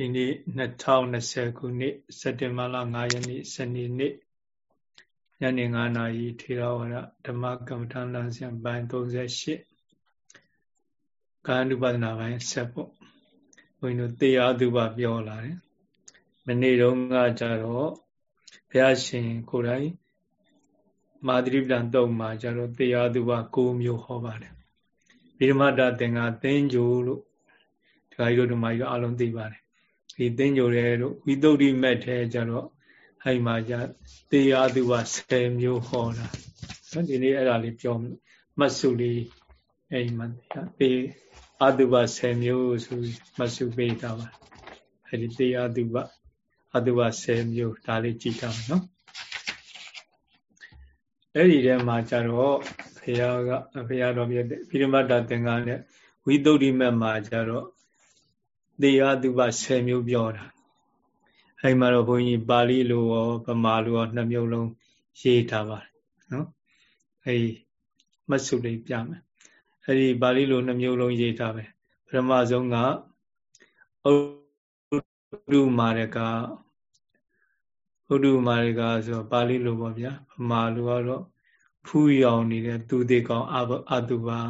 ဒီနေ့2020ခုနှစ်စက်တင်ဘာလ9ရက်နေ့စနေနေ့ညနေ9နာရီထေရဝါဒဓမ္မကမ္မထာလမ်းစဉ်ပိုင်း38ကာယ ानु ပါဒနာပိုင်းဆက်ပေါ့ဘုန်းကြီးတို့တရားသူပါပြောလာတယ်မနေ့တုန်းကကြတော့ဘုရားရှင်ကိုယ်တိုင်မာသရိပ္ပံတုံမှာကြတော့တရားသူပါ၉မျိုးဟောပါတယ်ဗိဓမတသင်္ဃသင်္ကြိုလို့ဒီကကြီးတို့ဓမ္မကြီးတို့အလုံးသိပါတယ် ဒီသင်္ကြိုရဲတို့ဝိသုဒ္ဓိမက်ထဲကျတော့အဲ့မှာじゃတရားသူပါ10မျိုးဟောတာနော်ဒီနေ့အဲ့ဒါလေးပြောမှတ်စုလေးအဲ့မှာတေအတုပ10မျိုးဆိုမှတ်စုပေးတာပါအဲ့ဒီတရားသူပအတုပ10မျိုးဒါလေးကြည့်ကြမယ်နော်အဲ့ဒီထဲမှာကျတော့ဘုရားကဘုရားတော်ပြတဲ့ပိရမတ္တသင်္ကန်းနဲ့ဝိသုဒ္ဓိမက်မှာကျတော့ တရားသူပ10မျိုးပြောတာအဲ့မှာတော့ဘုန်းကြီးပါဠိလိုရောဗမာလိုရောနှစ်မျိုးလုံးရေးထားပါတယ်နော်အဲ့ဒီမဆုလေးပြမယ်အဲ့ဒီပါဠိလိုနှစ်မျိုးလုံးရေးထားပဲပထမဆုံးကဥဒုမာရကဥဒုမာရကဆိုပါဠိလိုပေါ့ဗျာဗမာလိုကတော့ဖူးရောင်နေတဲ့သူသေးကောင်အတုပါ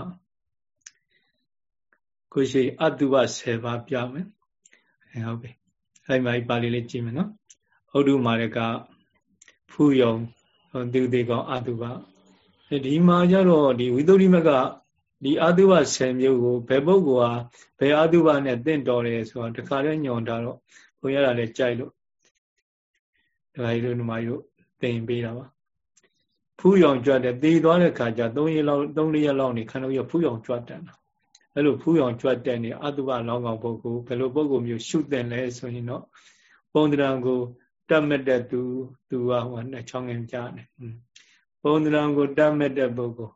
ကိုရှိအတုပ10ပါးပြမယ်အဲဟုတ်ပြီအဲ့မှာပါဠိလေးကြည့်မယ်နော်ဥဒုမာရကဖူးရောင်သူသေးကောင်အတုပဒီမှာကျတော့ဒီဝိသုဒ္ဓိမကဒီအတုပ10မျိုးကိုဘယ်ပုဂ္ဂိုလ်ဟာဘယ်အတုပနဲ့တင့်တော်တယ်ဆိုတာတခါတည်းညွန်တာတော့ဘုရားကလည်းကြိုက်လို့ဒကာကြီးတို့ညီမကြီးတို့သင်ပေးတာပါဖူးရောင်ကြွတဲ့သေသွားတဲ့ခါကျ3ရက်လောက်3ရက်လောက်နေခန္ဓာရဖူးရောင်ကြွတတ်တာ အဲ့လိုဖူးရောင်ကြွတဲ့နေအတုပလောင်းကောင်ပုဂ္ဂိုလ်ဘယ်လိုပုဂ္ဂိုလ်မျိုးရှုတဲ့လဲဆိုရင်တော့ပုံတရံကိုတတ်မဲ့တဲ့သူသူကဟိုနဲ့ချောင်းငင်ကြားတယ်ပုံတရံကိုတတ်မဲ့တဲ့ပုဂ္ဂိုလ်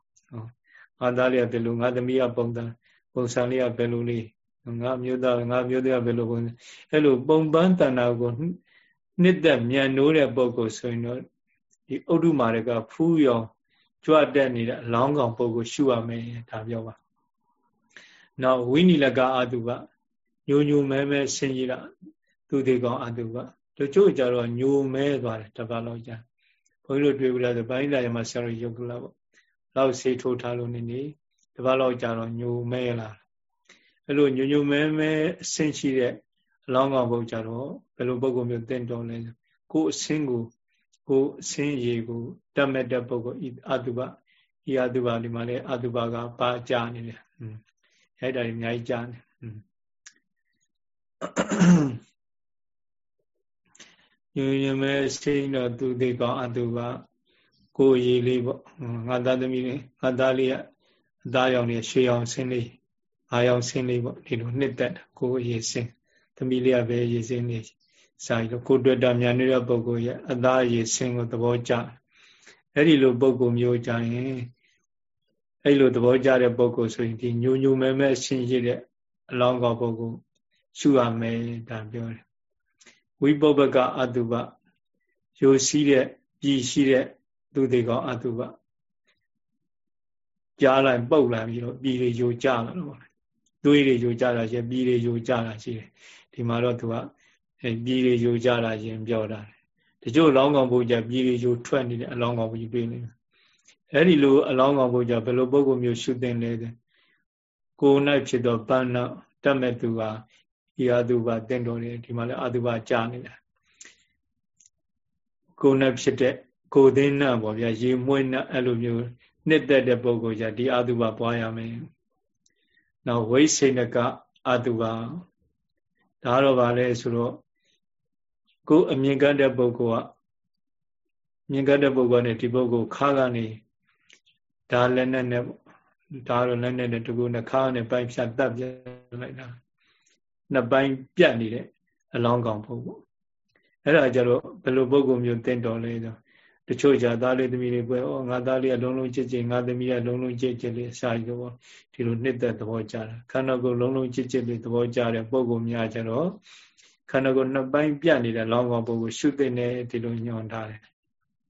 ငါသားလေးကဘယ်လိုငါသမီးကပုံစံပုံစံလေးကဘယ်လိုလေးငါမျိုးသားငါမျိုးသားကဘယ်လိုပုံအဲ့လိုပုံပန်းတဏ္ဍာကိုနှစ်သက်မြန်နိုးတဲ့ပုဂ္ဂိုလ်ဆိုရင်တော့ဒီဥဒ္ဓမာရကဖူးရောင်ကြွတက်နေတဲ့အလောင်းကောင်ပုဂ္ဂိုလ်ရှုရမယ်ဒါပြောပါ နောက်ဝိနိလကအတုပညိုညိုမဲမဲဆင်ကြီးတာသူသေးကောင်အတုပတို့ချို့ကြတော့ညိုမဲသွားတယ်တပတ်လောက်ကြာဘုန်းကြီးတို့တွေ့ကြလားဆိုဘိုင်းလာရမှာဆရာတော်ရုပ်ကလာပေါ့လောက်ဆေးထိုးထားလို့နေနေတပတ်လောက်ကြာတော့ညိုမဲလာအဲ့လိုညိုညိုမဲမဲအဆင့်ရှိတဲ့အလောင်းကောင်ပုဂ္ဂိုလ်ကြတော့ဘယ်လိုပုဂ္ဂိုလ်မျိုးတင့်တော်လဲကိုယ်အဆင့်ကိုကိုအဆင်းရေကိုတတ်မဲ့တဲ့ပုဂ္ဂိုလ်အတုပဤအတုပဒီမှာလေအတုပကပါကြနေတယ် အဲ့ဒါကြီးအများကြီးကြားနေညညမဲစိတ်တော့သူသေးကောင်းအတုပကိုရည်လေးပေါ့ငါသားသမီးလေးငါသားလေးကအသားရောင်လေးရွှေရောင်ဆင်းလေးငါရောင်ဆင်းလေးပေါ့ဒီလိုနှစ်သက်ကိုရည်ဆင်းသမီးလေးကပဲရည်ဆင်းနေစာရီလို့ကိုတွေ့တာမြန်နေတဲ့ပုဂ္ဂိုလ်ရဲ့အသားရည်ဆင်းကိုသဘောကျအဲ့ဒီလိုပုဂ္ဂိုလ်မျိုးကြရင် အဲ့လိုသဘောကျတဲ့ပုဂ္ဂိုလ်ဆိုရင်ဒီညိုညိုမဲမဲဆင်းရတဲ့အလောင်းကောပုဂ္ဂိုလ်ရှုရမယ်ဒါပြောတယ်ဝိပုပ္ပကအတုပယိုစီးတဲ့ပြည်ရှိတဲ့သူတွေကောအတုပကြားလိုက်ပုတ်လာပြီးတော့ပြည်တွေယိုကျလာတော့သွေးတွေယိုကျတာရှိပြည်တွေယိုကျတာရှိတယ်ဒီမှာတော့သူကအဲပြည်တွေယိုကြတာရင်ပြောတာတချို့အလောင်းကောင်ဘုရားပြည်တွေယိုထွက်နေတဲ့အလောင်းကောင်ဘုရားတွေ့နေတယ် အဲ့ဒီလိုအလောင်းကောင်ဘုရားဘယ်လိုပုံကိုမျိုးရှုသင်လဲကိုယ်၌ဖြစ်သောပန်းနောက်တတ်မဲ့သူကဤအတုပါတင်တော်တယ်ဒီမှာလည်းအတုပါကြာနေတာကိုယ်၌ဖြစ်တဲ့ကိုယ်သိန်းနဲ့ပေါ့ဗျာရေမွေးနဲ့အဲ့လိုမျိုးနှစ်သက်တဲ့ပုံကိုじゃဒီအတုပါပွားရမယ်နောက်ဝိစိဏကအတုပါဒါတော့ဗာလဲဆိုတော့ကိုယ်အမြင်ကတဲ့ပုဂ္ဂိုလ်ကမြင်ကတဲ့ပုဂ္ဂိုလ်နဲ့ဒီပုဂ္ဂိုလ်ခါကနေ ဒါလည်းနဲ့နဲ့ဒါတော့လည်းနဲ့နဲ့တကူနဲ့ခါနဲ့ပိုင်းဖြတ်တက်ပြလိုက်တာနှစ်ပိုင်းပြတ်နေတဲ့အလောင်းကောင်ပုဂ္ဂိုလ်အဲ့ဒါကြတော့ဘယ်လိုပုဂ္ဂိုလ်မျိုးတင်တော်လဲဆိုတချို့じゃသားလေးသမီးလေးပွဲဩငါသားလေးကလုံးလုံးချစ်ချစ်ငါသမီးကလုံးလုံးချစ်ချစ်လေးအစာကြီးတော့ဒီလိုနှစ်သက်သဘောကြတာခန္ဓာကိုယ်လုံးလုံးချစ်ချစ်လေးသဘောကြတဲ့ပုဂ္ဂိုလ်များကြတော့ခန္ဓာကိုယ်နှစ်ပိုင်းပြတ်နေတဲ့လောင်းကောင်ပုဂ္ဂိုလ်ရှုသိနေဒီလိုညွှန်ထားတယ်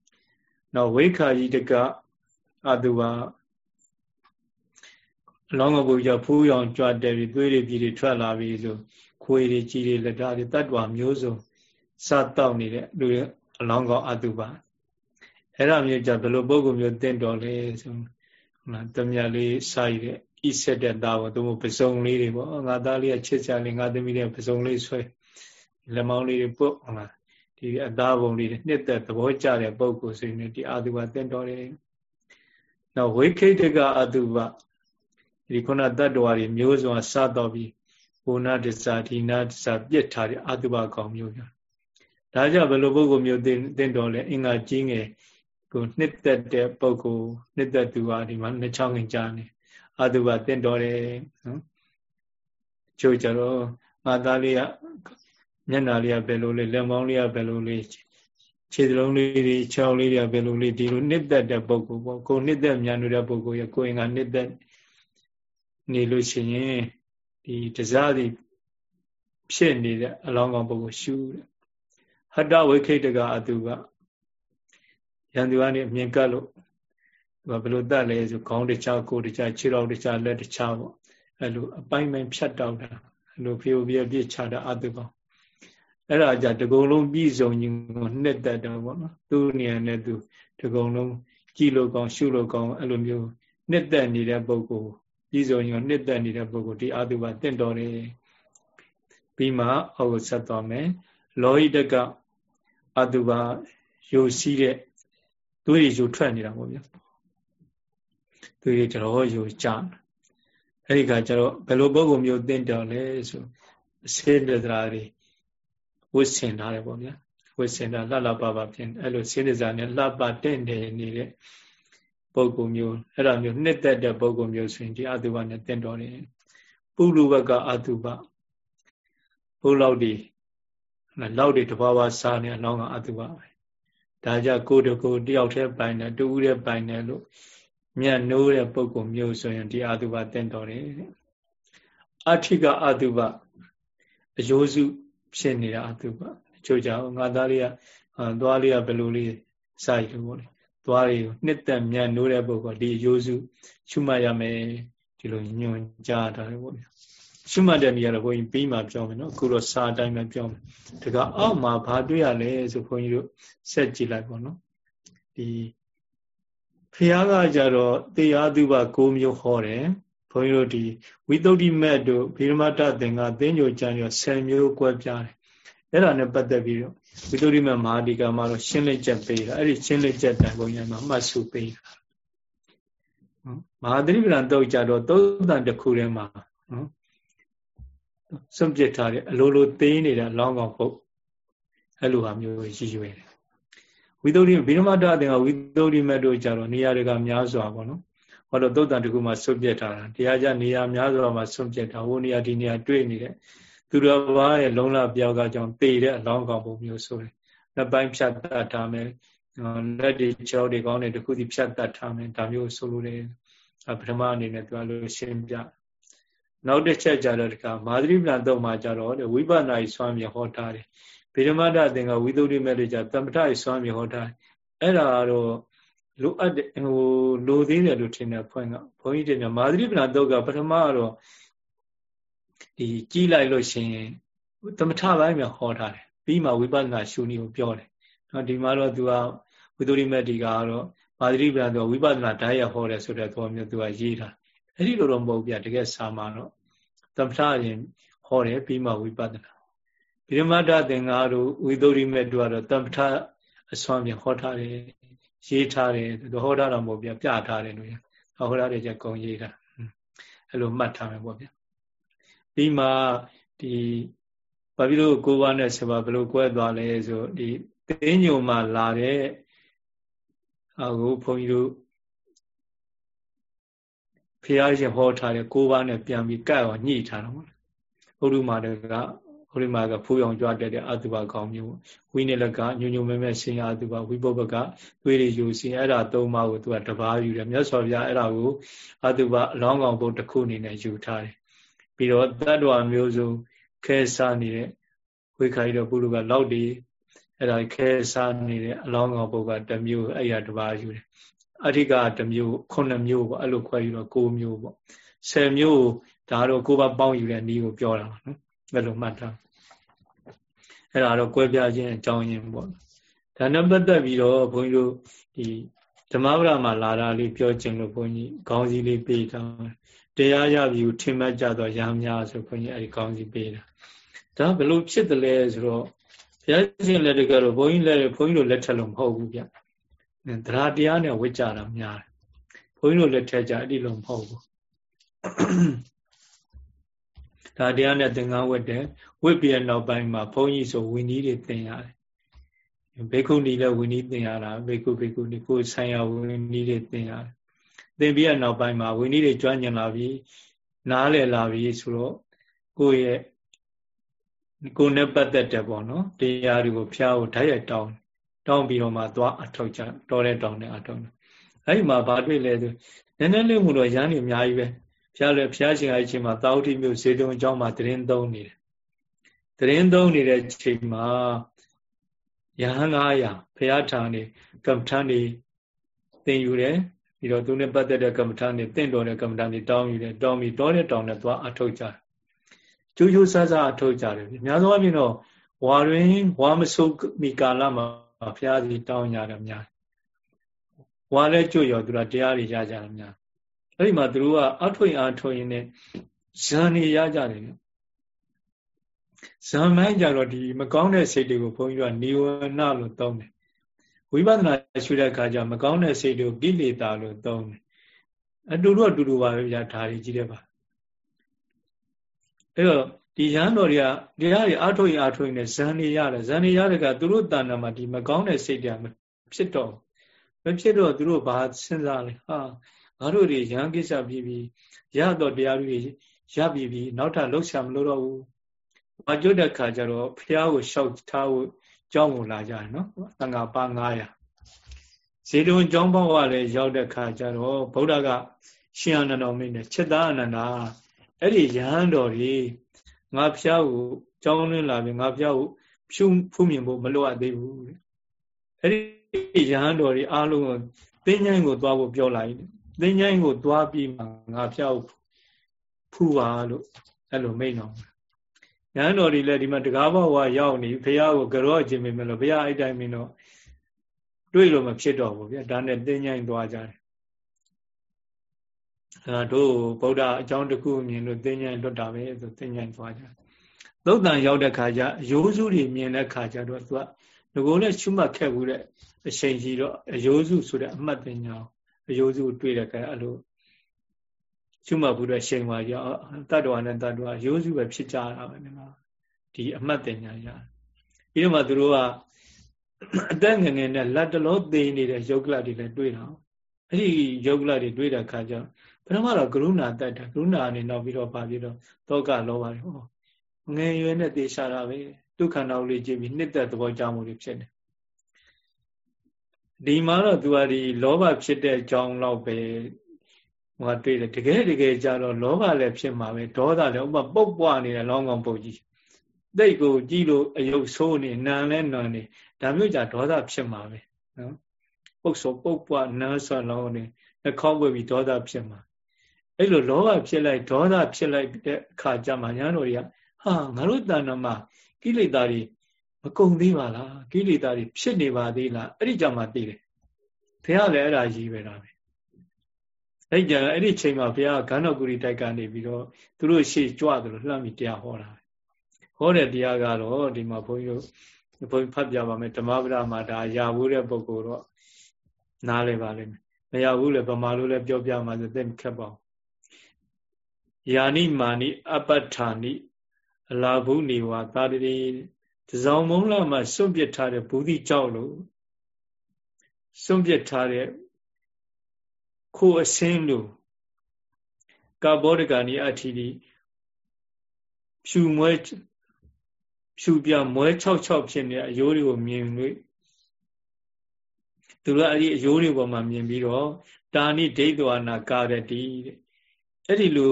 ။နောက်ဝိခာယိတက အတုပါလောင်းကောင်ပုဂ္ဂိုလ်ဖူးရောင်ကြွတဲ့ပြီးသွေးတွေပြည်တွေထွက်လာပြီးဆိုခွေတွေကြီးတွေလက်ဓာတ်တွေတတ္တဝမျိုးစုံစတောက်နေတဲ့လူအလောင်းကောင်းအတုပါအဲ့ဒါမျိုးကြဘယ်လိုပုံကုမျိုးတင့်တော်လဲဆိုဟုတ်လားတမြတ်လေးစာရတဲ့ဤဆက်တဲ့သားပေါ့သူမပစုံလေးတွေပေါ့ငါသားလေးကချစ်ချလေးငါသမီးလေးကပစုံလေးဆွဲလက်မောင်းလေးတွေပုတ်ဟုတ်လားဒီအသားပုံလေးတွေနှစ်သက်သဘောကျတဲ့ပုံကိုဆိုရင်ဒီအာတုဘတင့်တော်တယ် နောက်ဝိခိတကအတုဘဒီခုနတတ္တဝါတွေမျိုးစုံစတော့ပြီးဘုနာတစ္ဆာဒီနာတစ္ဆာပြစ်ထားတဲ့အတုဘကောင်မျိုးပြဒါကြောင့်ဘယ်လိုပုဂ္ဂိုလ်မျိုးတင်တော်လဲအင်္ဂါကြီးငယ်ကိုနှစ်သက်တဲ့ပုဂ္ဂိုလ်နှစ်သက်သူဟာဒီမှာနှစ်ချောင်းငင်ကြားနေအတုဘတင်တော်တယ်နော်ချို့ကြတော့ငါသားလေးကမျက်နာလေးကဘယ်လိုလဲလက်မောင်းလေးကဘယ်လိုလဲ ခြေစလုံးလေးတွေခြေောက်လေးတွေကဘယ်လိုလဲဒီလိုနှစ်သက်တဲ့ပုဂ္ဂိုလ်ပေါ့ကိုနှစ်သက်မြန်နေတဲ့ပုဂ္ဂိုလ်ရကိုယ်ငါနှစ်သက်နေလို့ရှိရင်ဒီတစားစီဖြစ်နေတဲ့အလောင်းကောင်ပုဂ္ဂိုလ်ရှုတဲ့ဟတ္တဝိခိတကအတုကရန်သူကနေအမြင်ကပ်လို့သူကဘယ်လိုတတ်လဲဆိုခေါင်းတခြားကိုယ်တခြားခြေတော်တခြားလက်တခြားပေါ့အဲ့လိုအပိုင်းပိုင်းဖြတ်တောက်တာအဲ့လိုဖြိုပြပြချတာအတုကောင် အဲ့ဒါကြတကုံလုံးပြည်စုံကြီးကိုနှစ်သက်တယ်ပေါ့နော်သူ့နေရာနဲ့သူတကုံလုံးကြည့်လို့ကောင်းရှုလို့ကောင်းအဲ့လိုမျိုးနှစ်သက်နေတဲ့ပုဂ္ဂိုလ်ပြည်စုံကြီးကိုနှစ်သက်နေတဲ့ပုဂ္ဂိုလ်ဒီအတုပါတင့်တော်တယ်ပြီးမှအောက်ကိုဆက်သွားမယ်လောဟိတကအတုပါယိုစီးတဲ့သွေးတွေယိုထွက်နေတာပေါ့ဗျာသွေးတွေတော်ယိုကြအဲ့ဒီကကျတော့ဘယ်လိုပုံကုမျိုးတင့်တော်လဲဆိုအစေတရာတွေ ဝစ်ဆင်ထားတယ်ပေါ့ဗျာဝစ်ဆင်တာလှလှပပဖြစ်အဲ့လိုစေတစာနဲ့လှပတင့်တယ်နေတဲ့ပုံကုမျိုးအဲ့ဒါမျိုးနှစ်သက်တဲ့ပုံကုမျိုးဆိုရင်ဒီအတုပနဲ့တင့်တော်တယ်ပုလူဘကအတုပဘုလောက်ဒီလောက်တွေတဘာဝစားနေအလောင်းကအတုပပဲဒါကြကိုတကိုတယောက်တည်းပိုင်တယ်တူဦးတည်းပိုင်တယ်လို့မြတ်နိုးတဲ့ပုံကုမျိုးဆိုရင်ဒီအတုပတင့်တော်တယ်အထိကအတုပအယိုးစု ဖြစ်နေတာအတုပအချို့ကြောင့်ငါသားလေးကသွားလေးကဘယ်လိုလေးစိုက်လို့ပေါ့လေသွားလေးကိုနှစ်သက်မြတ်နိုးတဲ့ပုဂ္ဂိုလ်ဒီအယိုးစုရှုမှတ်ရမယ်ဒီလိုညွန်ကြားတာလေပေါ့ဗျာရှုမှတ်တဲ့နေရာတော့ဘုန်းကြီးပြီးမှပြောမယ်နော်အခုတော့စာအတိုင်းပဲပြောမယ်ဒါကအောက်မှာဘာတွေ့ရလဲဆိုဘုန်းကြီးတို့ဆက်ကြည့်လိုက်ပေါ့နော်ဒီဖះကကြတော့တရားသူပ၉မျိုးဟောတယ် ဘုန်းကြီးတို့ဒီဝိသုဒ္ဓိမက်တို့ဗိရမတသင်္ကသင်္ကြိုကျမ်းရော10မျိုးကွဲပြားတယ်အဲ့ဒါနဲ့ပတ်သက်ပြီးတော့ဝိသုဒ္ဓိမက်မဟာဒီကမှာတော့ရှင်းလင်းချက်ပေးတာအဲ့ဒီရှင်းလင်းချက်တိုင်ဘုန်းကြီးမှာမှတ်စုပေးတာမဟာသတိပ္ပံတော့ကြတော့သုတ်တန်တစ်ခုထဲမှာနော်စွန့်ပစ်ထားတဲ့အလိုလိုသေးနေတာလောင်းကောင်ပုတ်အဲ့လိုဟာမျိုးရည်ရွယ်တယ်ဝိသုဒ္ဓိဗိရမတအသင်္ကဝိသုဒ္ဓိမက်တို့ကြတော့နေရာတွေကများစွာပေါ့နော် ဟောတော့သုတ်တန်တကူမှာဆွတ်ပြက်ထားတာတရားကြနေရာများစွာမှာဆွတ်ပြက်တာဟိုနေရာဒီနေရာတွေ့နေတဲ့သူတော်ဘာရဲ့လုံလပြောက်ကကြောင့်တေတဲ့အလောင်းကောင်ပုံမျိုးဆိုတယ်လက်ပိုင်းဖြတ်တတ်ထားမယ်လက်တွေခြေထောက်တွေကောင်းတယ်တခုစီဖြတ်တတ်ထားမယ်ဒါမျိုးဆိုလို့တယ်ပထမအနေနဲ့သူကလို့ရှင်းပြနောက်တစ်ချက်ကြတော့တခါမာသရိပလန်တော့မှာကြတော့ဝိပဿနာကြီးစွမ်းမြေဟောထားတယ်ဗေဒမတအသင်္ကဝိသုဒ္ဓိမဲ့လို့ကြသမထကြီးစွမ်းမြေဟောထားအဲ့ဒါကတော့ လိုအပ်တဲ့ဟိုလိုသေးတယ်လို့ထင်တယ်ဖွင့်ကဘုန်းကြီးတင်တယ်မာသရိပနာတုတ်ကပထမကတော့ဒီကြီးလိုက်လို့ရှိရင်သမထပိုင်းမှာဟောထားတယ်ပြီးမှဝိပဿနာရှုနည်းကိုပြောတယ်နော်ဒီမှာတော့သူကဝိသုရိမက်ဒီကတော့မာသရိပနာတော့ဝိပဿနာဓာတ်ရဟောတယ်ဆိုတဲ့သဘောမျိုးသူကရေးတာအဲ့ဒီလိုတော့မဟုတ်ပြတကယ်စာမှာတော့သမထရင်ဟောတယ်ပြီးမှဝိပဿနာဗိဓမတသင်္ဃာတို့ဝိသုရိမက်တို့ကတော့သမထအစွမ်းပြန်ဟောထားတယ် ရေးထားတယ်သူဟောထားတော့မဟုတ်ဗျပြထားတယ်လို့ဟောထားတယ်ကျကုံရေးတာအဲ့လိုမှတ်ထားမယ်ပေါ့ဗျပြီးမှဒီဘာဖြစ်လို့ကိုးပါးနဲ့ဆဘာဘယ်လိုကွဲသွားလဲဆိုဒီတင်းညုံမှာလာတဲ့အခုဘုန်းကြီးတို့ဖះရှင်ဟောထားတဲ့ကိုးပါးနဲ့ပြန်ပြီးကတ်အောင်ညှိထားတော့ဘုရုမာတက ဟိုဒီမှာကဖူးရောင်ကြွတက်တဲ့အတုပကောင်းမျိုးဝိနိလကညုံညုံမဲမဲရှင်အတုပဝိပုပ္ပကသွေးရယူစီအဲ့ဒါသုံးပါးကိုသူကတဘာယူတယ်မြတ်စွာဘုရားအဲ့ဒါကိုအတုပအလောင်းကောင်ဘုတ်တစ်ခုအနေနဲ့ယူထားတယ်ပြီးတော့တတ္တဝမျိုးစုံခဲစားနေတဲ့ဝိခိုင်တော်ပုလူကလောက်တည်အဲ့ဒါခဲစားနေတဲ့အလောင်းကောင်ဘုတ်ကတစ်မျိုးအဲ့ရတဘာယူတယ်အဓိကတစ်မျိုးခုနှစ်မျိုးပေါ့အဲ့လိုခွဲယူတော့၉မျိုးပေါ့10မျိုးဒါတော့ကိုယ်ပါပေါင်းယူတဲ့နည်းကိုပြောတာပါနော်ဘယ်လိုမှတ်ထား အဲ့ဒါတော့ကွဲပြားခြင်းအကြောင်းရင်းပေါ့ဒါနဲ့ပတ်သက်ပြီးတော့ဘုန်းကြီးတို့ဒီဓမ္မပဒမှာလာတာလေးပြောခြင်းလို့ဘုန်းကြီးခေါင်းစည်းလေးပေးထားတရားရပြီကိုထင်မှတ်ကြတော့ရမ်းများဆိုဘုန်းကြီးအဲ့ဒီခေါင်းစည်းပေးတာဒါဘယ်လိုဖြစ်တယ်လဲဆိုတော့ဘုရားရှင်လက်တကတော့ဘုန်းကြီးလက်ဘုန်းကြီးတို့လက်ထက်လို့မဟုတ်ဘူးဗျတရားတရားနဲ့ဝိကြတာများတယ်ဘုန်းကြီးတို့လက်ထက်ကြအဲ့ဒီလိုမဟုတ်ဘူး ဒါတရားနဲ့သင်္ကန်းဝတ်တယ်ဝတ်ပြီးနောက်ပိုင်းမှာဘုန်းကြီးဆိုဝီနီးတွေသင်ရတယ်ဘေကုဏီလည်းဝီနီးသင်ရတာဘေကုဘေကုဏီကိုဆိုင်ရဝီနီးတွေသင်ရတယ်သင်ပြီးနောက်ပိုင်းမှာဝီနီးတွေကျွမ်းကျင်လာပြီးနားလည်လာပြီးဆိုတော့ကိုယ့်ရဲ့ကိုယ်နဲ့ပတ်သက်တယ်ပေါ့နော်တရားတွေကိုဖျားကိုဓာတ်ရိုက်တောင်းတောင်းပြီးတော့မှသွားအထောက်ကြတော်တဲ့တောင်းနဲ့အထောက်တယ်အဲ့ဒီမှာဘာတွေ့လဲဆိုနည်းနည်းလေးမှုတော့ရမ်းနေအများကြီးပဲ ဖျားလဲဖျားရှင်အချင်းမှာတာဝတိမျိုးဇေတုံအကြောင်းမှာတရင်သုံးနေတယ်တရင်သုံးနေတဲ့ချိန်မှာယဟန်900ဖျားထာနေကမ္မထန်နေသင်ယူတယ်ပြီးတော့သူနဲ့ပတ်သက်တဲ့ကမ္မထန်နေတင့်တော်တဲ့ကမ္မထန်နေတောင်းယူတယ်တောင်းပြီးတောတဲ့တောင်းနဲ့သွားအထောက်ကြတယ်ကျိုးကျိုးဆဆအထုတ်ကြတယ်များသောအားဖြင့်တော့ဝါတွင်ဝါမဆုပ်မီကာလမှာဘုရားစီတောင်းကြတယ်များဝါလည်းကြွရောသူကတရားတွေရကြတယ်များ အဲ့ဒီမှာသူတို့ကအထွင်အားထုတ်ရင်လည်းဇန်နေရကြတယ်ဇန်မိုင်းကြတော့ဒီမကောင်းတဲ့စိတ်တွေကိုဘုန်းကြီးကနိဝရဏလို့သုံးတယ်ဝိပဿနာရှုတဲ့အခါကျမကောင်းတဲ့စိတ်တွေကိုကိလေသာလို့သုံးတယ်အတူတူအတူတူပါပဲဗျာဒါတွေကြည့်ရပါအဲ့တော့ဒီရဟန်းတော်တွေကတရားတွေအားထုတ်ရင်အားထုတ်ရင်ဇန်နေရတယ်ဇန်နေရတဲ့ကသူတို့တဏ္ဍာမှာဒီမကောင်းတဲ့စိတ်တွေမဖြစ်တော့မဖြစ်တော့သူတို့ဘာစဉ်းစားလဲဟာ ငါတို့တွေရဟန်းကိစ္စပြီးပြီးရတော့တရားတွေရပြီးပြီးနောက်ထပ်လှုပ်ရှားမလို့တော့ဘူး။ဘာကြွတဲ့ခါကျတော့ဖះကိုရှောက်ထားဖို့ကြောင်းကိုလာကြတယ်နော်။သံဃာပါ900ဇေတုံကျောင်းပေါက်ကလည်းရောက်တဲ့ခါကျတော့ဗုဒ္ဓကရှင်အနန္ဒတော်မင်းနဲ့ချက်သားအနန္ဒာအဲ့ဒီရဟန်းတော်ကြီးငါဖျားကိုကြောင်းလင်းလာပြီငါဖျားကိုဖြူဖူးမြင်ဖို့မလိုအပ်သေးဘူးတဲ့အဲ့ဒီရဟန်းတော်ကြီးအားလုံးကိုသင်္ချိုင်းကိုသွားဖို့ပြောလိုက် သင်္ချိုင်းကိုသွားပြီးမှငါဖျားကိုဖူးပါလို့အဲ့လိုမိန့်တော်ရဟန်းတော်ကြီးလည်းဒီမှာတကားဘောဝရောက်နေဖះကိုကြော့ခြင်းမလို့ဖះအဲ့တိုင်းမင်းတော့တွေ့လို့မဖြစ်တော့ဘူးဗျဒါနဲ့သင်္ချိုင်းသွားကြတယ်အဲတို့ဗုဒ္ဓအကြောင်းတစ်ခုမြင်လို့သိဉ္ဇဉ်လွတ်တာပဲဆိုသိဉ္ဇဉ်သွားကြသုတ်တန်ရောက်တဲ့ခါကျအယိုးစုတွေမြင်တဲ့ခါကျတော့သူကငကိုလည်းရှုမှတ်ခဲ့ဘူးတဲ့အချိန်ကြီးတော့အယိုးစုဆိုတဲ့အမှတ်ပညာ အယိုးစုတွေ့တဲ့ခါအဲ့လိုရှုမှတ်ဘူးတဲ့ချိန်မှာရတတ္တဝါနဲ့တတ္တဝါအယိုးစုပဲဖြစ်ကြတာပဲဒီမှာဒီအမှတ်ပညာရပြီးတော့မှသူတို့ကအတက်ငငယ်နဲ့လက်တလုံးသိနေတဲ့ယုတ်ကလတွေလည်းတွေ့တာအဲ့ဒီယုတ်ကလတွေတွေ့တဲ့ခါကျပထမတော့ကရုဏာတတ်တာကရုဏာအနေနောက်ပြီးတော့ပါပြီးတော့တောကလောဘတွေဟောငယ်ရွယ်နဲ့သေရှာတာပဲဒုက္ခနာကိုလေးကြည့်ပြီးနှစ်သက်သဘောကြောင့်မှုတွေဖြစ်တယ် ဒီမှာတော့သူကဒီလောဘဖြစ်တဲ့အကြောင်းတော့ပဲဟိုတွေ့တယ်တကယ်တကယ်ကြတော့လောဘလည်းဖြစ်မှာပဲဒေါသလည်းဥပပုတ်ပွားနေတဲ့လောင်းကောင်ပုတ်ကြီးတိတ်ကိုကြည့်လို့အယုတ်ဆိုးနေနံလဲနံနေဒါမျိုးကြဒေါသဖြစ်မှာပဲနော်ပုတ်ဆိုပုတ်ပွားနန်းဆွလောင်းနေနှာခေါင်းပွေပြီးဒေါသဖြစ်မှာအဲ့လိုလောဘဖြစ်လိုက်ဒေါသဖြစ်လိုက်တဲ့အခါကျမှညာတော်တွေကဟာငါတို့တဏ္ဍမှာကိလေသာတွေ မကုန်သေးပါလားကိလေသာတွေဖြစ်နေပါသေးလားအဲ့ဒီကြမှာသိတယ်ဘုရားလည်းအဲ့ဒါရည်ပဲတာပဲအဲ့ကြအဲ့ဒီချိန်မှာဘုရားကဂန္ဓကုရီတိုက်ကနေပြီးတော့သူတို့ရှေ့ကြွတယ်လို့လှမ်းပြီးတရားဟောတာဟောတဲ့တရားကတော့ဒီမှာဘုန်းကြီးတို့ဘုန်းကြီးဖတ်ပြပါမယ်ဓမ္မပဒမှာဒါရာဘူးတဲ့ပုဂ္ဂိုလ်တော့နားလည်ပါလိမ့်မယ်မရဘူးလေဗမာလိုလည်းပြောပြမှာဆိုသိခက်ပါဘူးယာနိမာနိအပ္ပဋ္ဌာနိအလာဘုနေဝသာတ တိတစောင်းမုံလာမှာစွန့်ပစ်ထားတဲ့ဘူတိကြောက်လို့စွန့်ပစ်ထားတဲ့ခိုးအစင်းလို့ကာဘောဒဂာနိအဋ္ဌိတိဖြူမွဲဖြူပြမွဲ66ဖြစ်နေတဲ့အယိုးတွေကိုမြင်လို့သူကအဲ့ဒီအယိုးတွေပေါ်မှာမြင်ပြီးတော့တာနိဒိဋ္ဌဝနာကာရတိတဲ့အဲ့ဒီလို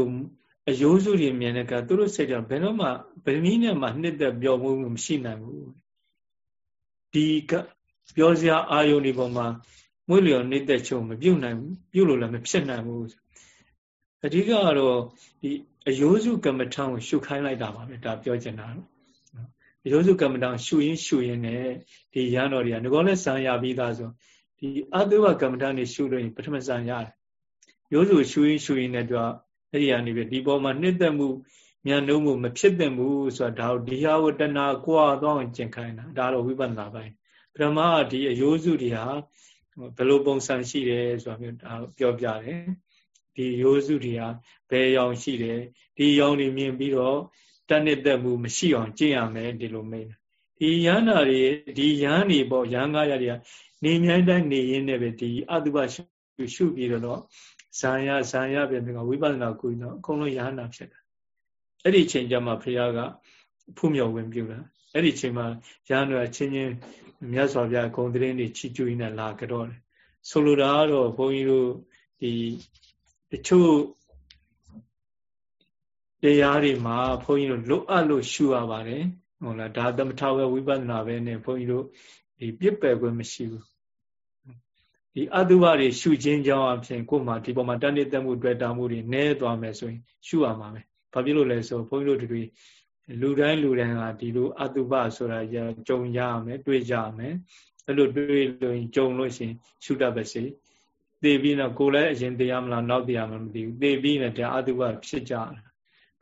အယိုးစုတွေမြင်တဲ့ကသူတို့စိတ်ကဘယ်တော့မှဗနည်းနဲ့မှနှစ်သက်ပျော်မှုမရှိနိုင်ဘူးဒီကပြောစရာအာယုန်ဒီပေါ်မှာမွေးလျော်နှစ်သက်ချုံမပြုတ်နိုင်ဘူးပြုတ်လို့လည်းမဖြစ်နိုင်ဘူးအဓိကကတော့ဒီအယောစုကမ္မထံကိုရှုခိုင်းလိုက်တာပါပဲဒါပြောချင်တာနော်အယောစုကမ္မထံရှုရင်းရှုရင်းနဲ့ဒီရန်တော်တွေကငကောလည်းစံရပြီးသားဆိုဒီအတုဝကမ္မထံနေရှုလို့ရင်ပထမစံရတယ်ယောစုရှုရင်းရှုရင်းနဲ့တော့ အဲ့ဒီကနေပြီးဒီပေါ်မှာနှစ်သက်မှုမြန်နှုံးမှုမဖြစ်သင့်ဘူးဆိုတာဒါဒီဟာဝတ္တနာကိုယ်အောင်အောင်ကျင့်ခိုင်းတာဒါတော့ဝိပဿနာပိုင်းပထမဒီအယောစုတွေဟာဘယ်လိုပုံစံရှိတယ်ဆိုတာမျိုးဒါပြောပြတယ်ဒီရိုးစုတွေဟာဘယ်ရောင်ရှိတယ်ဒီရောင်တွေမြင်ပြီးတော့တတ်နှစ်သက်မှုမရှိအောင်ကျင့်ရမယ်ဒီလိုမိတ်ဒီရဟန္တာတွေဒီရဟန်းတွေပေါ့ရဟန်းကားရတွေကနေမြိုင်းတိုင်းနေရင်းနဲ့ပဲဒီအတုပရှုရှုပြီးတော့ ဇာယဇာယပြန်ပြီးဝိပဿနာကိုတော့အကုန်လုံးရဟန္တာဖြစ်တာအဲ့ဒီချိန်ကျမှဖခင်ကဖုမြော်ဝင်ပြုတာအဲ့ဒီချိန်မှာရဟန်းတွေကချင်းချင်းမြတ်စွာဘုရားဂုံသတင်းတွေချီးကျူးရင်းနဲ့လာကြတော့တယ်ဆိုလိုတာကတော့ဘုန်းကြီးတို့ဒီတချို့တရားတွေမှာဘုန်းကြီးတို့လွတ်အပ်လို့ရှုရပါတယ်ဟုတ်လားဒါသမထဝဲဝိပဿနာပဲနဲ့ဘုန်းကြီးတို့ဒီပြစ်ပယ်ခွင့်မရှိဘူး ဒီအတုဝတွေရှုခြင်းကြောင့်အဖြစ်ကိုယ်မှာဒီပေါ်မှာတဏှိတက်မှုတွေ့တာမှုတွေနည်းသွားမယ်ဆိုရင်ရှုရမှာပဲဘာဖြစ်လို့လဲဆိုဘုန်းကြီးတို့တွေလူတိုင်းလူတိုင်းကဒီလိုအတုပဆိုတာကြုံရမယ်တွေ့ကြမယ်အဲ့လိုတွေ့လို့ကြုံလို့ရှိရင်ရှုတတ်ပါစေသေပြီးတော့ကိုယ်လည်းအရင်တရားမလားနောက်တရားမလားမသိဘူးသေပြီးတော့တရားအတုပဖြစ်ကြတယ်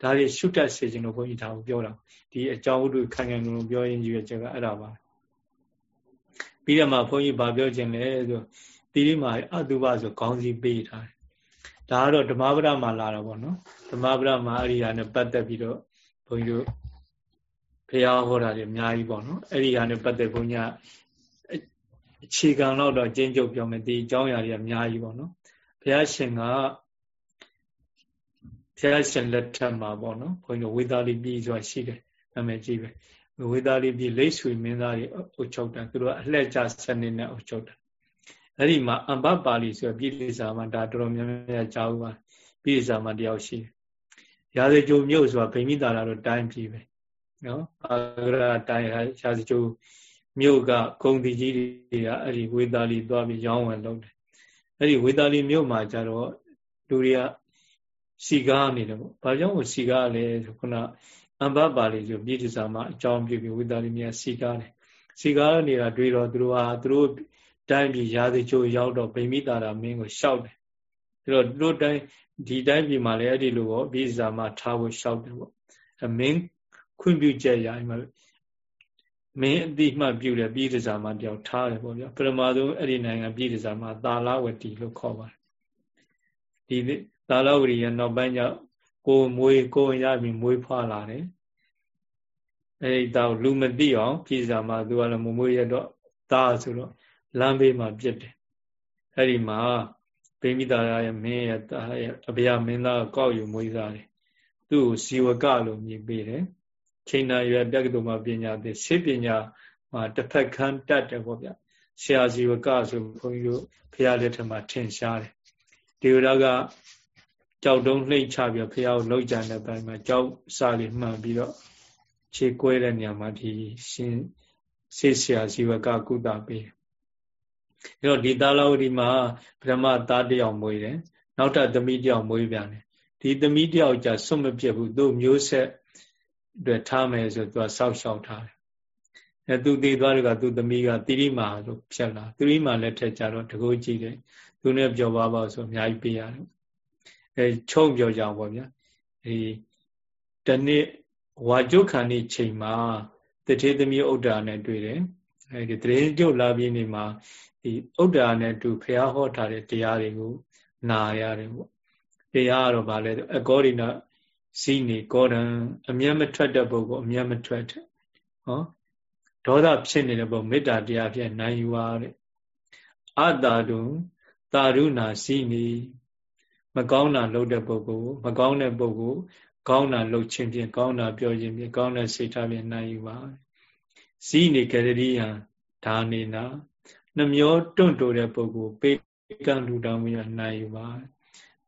ဒါတွေရှုတတ်စေခြင်းလို့ဘုန်းကြီးဒါကိုပြောတာဒီအကြောင်းဥဒ္ဓခိုင်ခိုင်လုံလုံပြောရင်းကြီးရဲ့ချက်ကအဲ့ဒါပါပြီးတော့မှဘုန်းကြီးဗာပြောခြင်းလဲဆို တိရိမာအတုပဆိုခေါင်းစည်းပေးထားတယ်ဒါကတော့ဓမ္မပဒမှာလာတာပေါ့နော်ဓမ္မပဒမှာအရိယာနဲ့ပတ်သက်ပြီးတော့ဘုန်းကြီးတို့ဘုရားဟောတာတွေအများကြီးပေါ့နော်အဲ့ဒီဟာနဲ့ပတ်သက်ဘုန်းကြီးအခြေခံတော့တော့ကျင်းကျုပ်ပြောမယ်ဒီအကြောင်းအရာတွေအများကြီးပေါ့နော်ဘုရားရှင်ကဘုရားရှင်လက်ထက်မှာပေါ့နော်ဘုန်းကြီးဝေသာလိပြည်ဆိုတာရှိတယ်နာမည်ကြီးပဲဝေသာလိပြည်လိတ်ဆွေမင်းသားတွေအုပ်ချုပ်တာသူတို့အလှည့်ကျစနစ်နဲ့အုပ်ချုပ်တာ အဲ့ဒီမှာအမ္ဘပါဠိဆိုပြည်လိစာမှာဒါတော်တော်များများကြားဦးပါပြည်လိစာမှာတယောက်ရှိတယ်ရာဇကြိုမြို့ဆိုတာဗိမိတာလာတော့တိုင်းပြည်ပဲနော်အာဂရတိုင်းရာဇကြိုမြို့ကဂုံတီကြီးတွေကအဲ့ဒီဝေသာလီသွားပြီးရောင်းဝယ်လုပ်တယ်အဲ့ဒီဝေသာလီမြို့မှာကျတော့လူတွေကစီကားနေတယ်ပေါ့ဘာကြောင့်စီကားလဲဆိုခုနအမ္ဘပါဠိဆိုပြည်တစာမှာအကြောင်းပြုပြီးဝေသာလီမြို့စီကားတယ်စီကားနေတာတွေ့တော့သူတို့ဟာသူတို့ တိုင်းပြည်ရာဇချိုးရောက်တော့ဗိမိတာရာမင်းကိုရှောက်တယ်အဲ့တော့တို့တိုင်းဒီတိုင်းပြည်မှာလည်းအဲ့ဒီလိုပေါ့ပြည်တစာမှာထားဖို့ရှောက်တယ်ပေါ့အမင်းခွင့်ပြုချက်ရအိမ်မှာမင်းအတိမှပြုတယ်ပြည်တစားမှာတယောက်ထားတယ်ပေါ့ဗျာပရမသုံးအဲ့ဒီနိုင်ငံပြည်တစားမှာသာလဝတီလို့ခေါ်ပါတယ်ဒီသာလဝတီရဲ့နောက်ပိုင်းကျကိုမွေးကိုရပြီးမွေးဖွားလာတယ်အဲ့ဒီတော့လူမသိအောင်ပြည်စားမှာသူကလည်းမမွေးရတော့သားဆိုတော့ လမ်းဘေးမှာပြစ်တယ်အဲ့ဒီမှာဗိမိတာရဲ့မင်းရဲ့သားရဲ့အဗျာမင်းသားကောက်ယူမွေးစားတယ်သူ့ကိုဇီဝကလို့မြည်ပေးတယ်ချိန်နာရွယ်ပြက္ကတုမပညာသင်ဆေးပညာမှာတစ်ဖက်ခန်းတတ်တယ်ပေါ့ဗျဆရာဇီဝကဆိုဘုန်းကြီးတို့ဖရာလက်ထက်မှာထင်ရှားတယ်ဒီဝရကကြောက်တုံးလှိမ့်ချပြီးဖရာကိုလှုပ်ကြတဲ့ဘက်မှာကြောက်စာလေးမှန်ပြီးတော့ခြေကွဲတဲ့နေရာမှာဒီရှင်ဆေးဆရာဇီဝကကုသပေးတယ် အဲ့တော့ဒီသာလဝတီမှာပထမသားတယောက်မွေးတယ်နောက်ထပ်သမီးတယောက်မွေးပြန်တယ်ဒီသမီးတယောက်ကြဆွတ်မပြတ်ဘူးသူ့မျိုးဆက်အတွက်ထားမယ်ဆိုသူကစောက်ရှောက်ထားတယ်အဲသူတည်သွားတယ်ကသူသမီးကတိရိမာလို့ဖြတ်လာတိရိမာလက်ထက်ကြတော့တကိုးကြည့်တယ်သူနဲ့ပြောပါပါဆိုအများကြီးပေးရတယ်အဲချုံပြောကြအောင်ပေါ့ဗျာအဲတနေ့ဝါကျုတ်ခံနေချိန်မှာတထေသမီးဥဒ္ဒါနဲ့တွေ့တယ်အဲဒီတရင်ကျုပ်လာပြီးနေမှာ ဒီဥဒ္ဒါနဲ့တူဖះဟောထားတဲ့တရားတွေကိုနာရတယ်ပေါ့တရားကတော့ဗာလဲအကောရိနာစီနေကောရံအမျက်မထွက်တဲ့ပုဂ္ဂိုလ်အမျက်မထွက်တဲ့ဟောဒေါသဖြစ်နေတဲ့ပုဂ္ဂိုလ်မေတ္တာတရားဖြင့်နိုင်ယူပါတဲ့အတ္တာတုတာရုဏာစီနေမကောင်းတာလုပ်တဲ့ပုဂ္ဂိုလ်မကောင်းတဲ့ပုဂ္ဂိုလ်ကောင်းတာလုပ်ခြင်းဖြင့်ကောင်းတာပြောခြင်းဖြင့်ကောင်းတဲ့စိတ်ထားဖြင့်နိုင်ယူပါစီနေကရရိယဒါနေနာ နှမျောတွန့်တိုတဲ့ပုဂ္ဂိုလ်ပေကံလူတောင်းပြီးနိုင်ယူပါ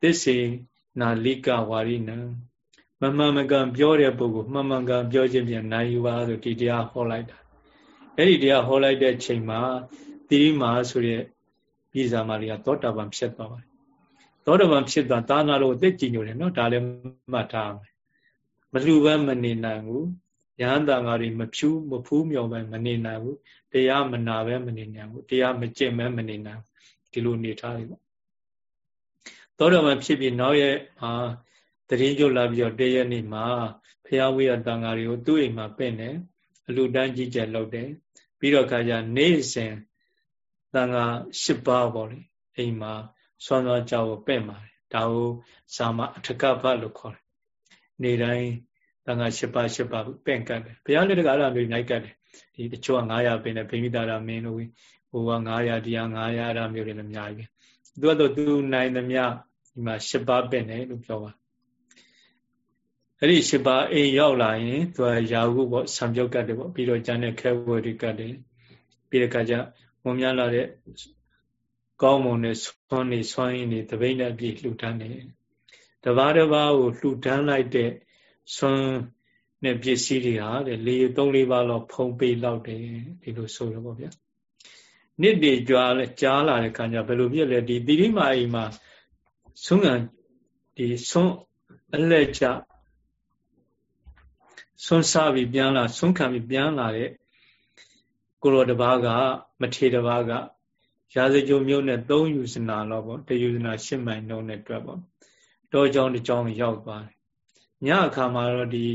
သစ္စေနာလိကဝါရိနံမမှန်မကန်ပြောတဲ့ပုဂ္ဂိုလ်မှန်မှန်ကန်ပြောခြင်းပြန်နိုင်ယူပါဆိုဒီတရားဟောလိုက်တာအဲ့ဒီတရားဟောလိုက်တဲ့ချိန်မှာတိရိမာဆိုတဲ့ပြည်စာမာလေးကသောတာပန်ဖြစ်သွားပါတယ်သောတပန်ဖြစ်သွားသာနာလို့သိကြည်ညိုတယ်နော်ဒါလည်းမှတ်ထားမယ်မလှူဘဲမနေနိုင်ဘူး ယဟန်တန်ဃာတွေမဖြူးမဖူးမြော်ပဲမနေနိုင်ဘူးတရားမနာပဲမနေနိုင်ဘူးတရားမကျင့်ပဲမနေနိုင်ဘူးဒီလိုနေထားတယ်ပေါ့သောတပန်ဖြစ်ပြီးနောက်ရဲ့မှာတရင်ကျုပ်လာပြီးတော့တရက်နေ့မှာဖျားဝေးရတန်ဃာတွေကိုသူ့အိမ်မှာပင့်တယ်အလူတန်းကြီးကျယ်လုပ်တယ်ပြီးတော့ခါကျနေ့စဉ်တန်ဃာ၈ပါးပေါ့လေအိမ်မှာစွမ်းသွားကြောက်ပင့်ပါတယ်ဒါကိုဇာမအထကပလို့ခေါ်တယ်နေတိုင်း တန်ခါ၈ပါး၈ပါးပင့်ကတ်တယ်ဘုရားလက်တကအဲ့လိုမျိုးနိုင်ကတ်တယ်ဒီတချို့က900ပင်တယ်ဗိမိတာရမင်းတို့ဟိုက900တရား900အဲ့လိုမျိုးတွေလည်းအများကြီးပဲသူကတော့သူနိုင်သမျှဒီမှာ၈ပါးပင့်တယ်လို့ပြောပါအဲ့ဒီ၈ပါးအိမ်ရောက်လာရင်သူကယာဟုပေါ့ဆံပြုတ်ကတ်တယ်ပေါ့ပြီးတော့ကျန်တဲ့ခဲဝဲတွေကတ်တယ်ပြီးတဲ့အခါကျဝင်များလာတဲ့ကောင်းမွန်တဲ့ဆွမ်းနေဆွမ်းရင်းနေတပိဋနဲ့ပြည့်လှူဒန်းတယ်တပါးတပါးကိုလှူဒန်းလိုက်တဲ့ ဆွမ်းနဲ့ပစ္စည်းတွေဟာတဲ့လေသုံးလေးပါးလောက်ဖုံးပေးလောက်တယ်ဒီလိုဆိုရပေါ့ဗျာနှစ်တည်ကြွားလဲကြားလာတဲ့ခါကျဘယ်လိုဖြစ်လဲဒီတိရိမာအိမ်မှာဆုံးငံဒီဆုံးအလက်ချဆုံးစားပြီးပြန်လာဆုံးခံပြီးပြန်လာတဲ့ကိုလိုတပါးကမထေတပါးကရာဇကြုံမျိုးနဲ့၃ယူဇနာလောက်ပေါ့တယူဇနာ၈မိုင်နှုံးနဲ့တွက်ပေါ့တောကြောင်းတစ်ကြောင်းရောက်သွားတယ် ညအခါမှာတော့ဒီ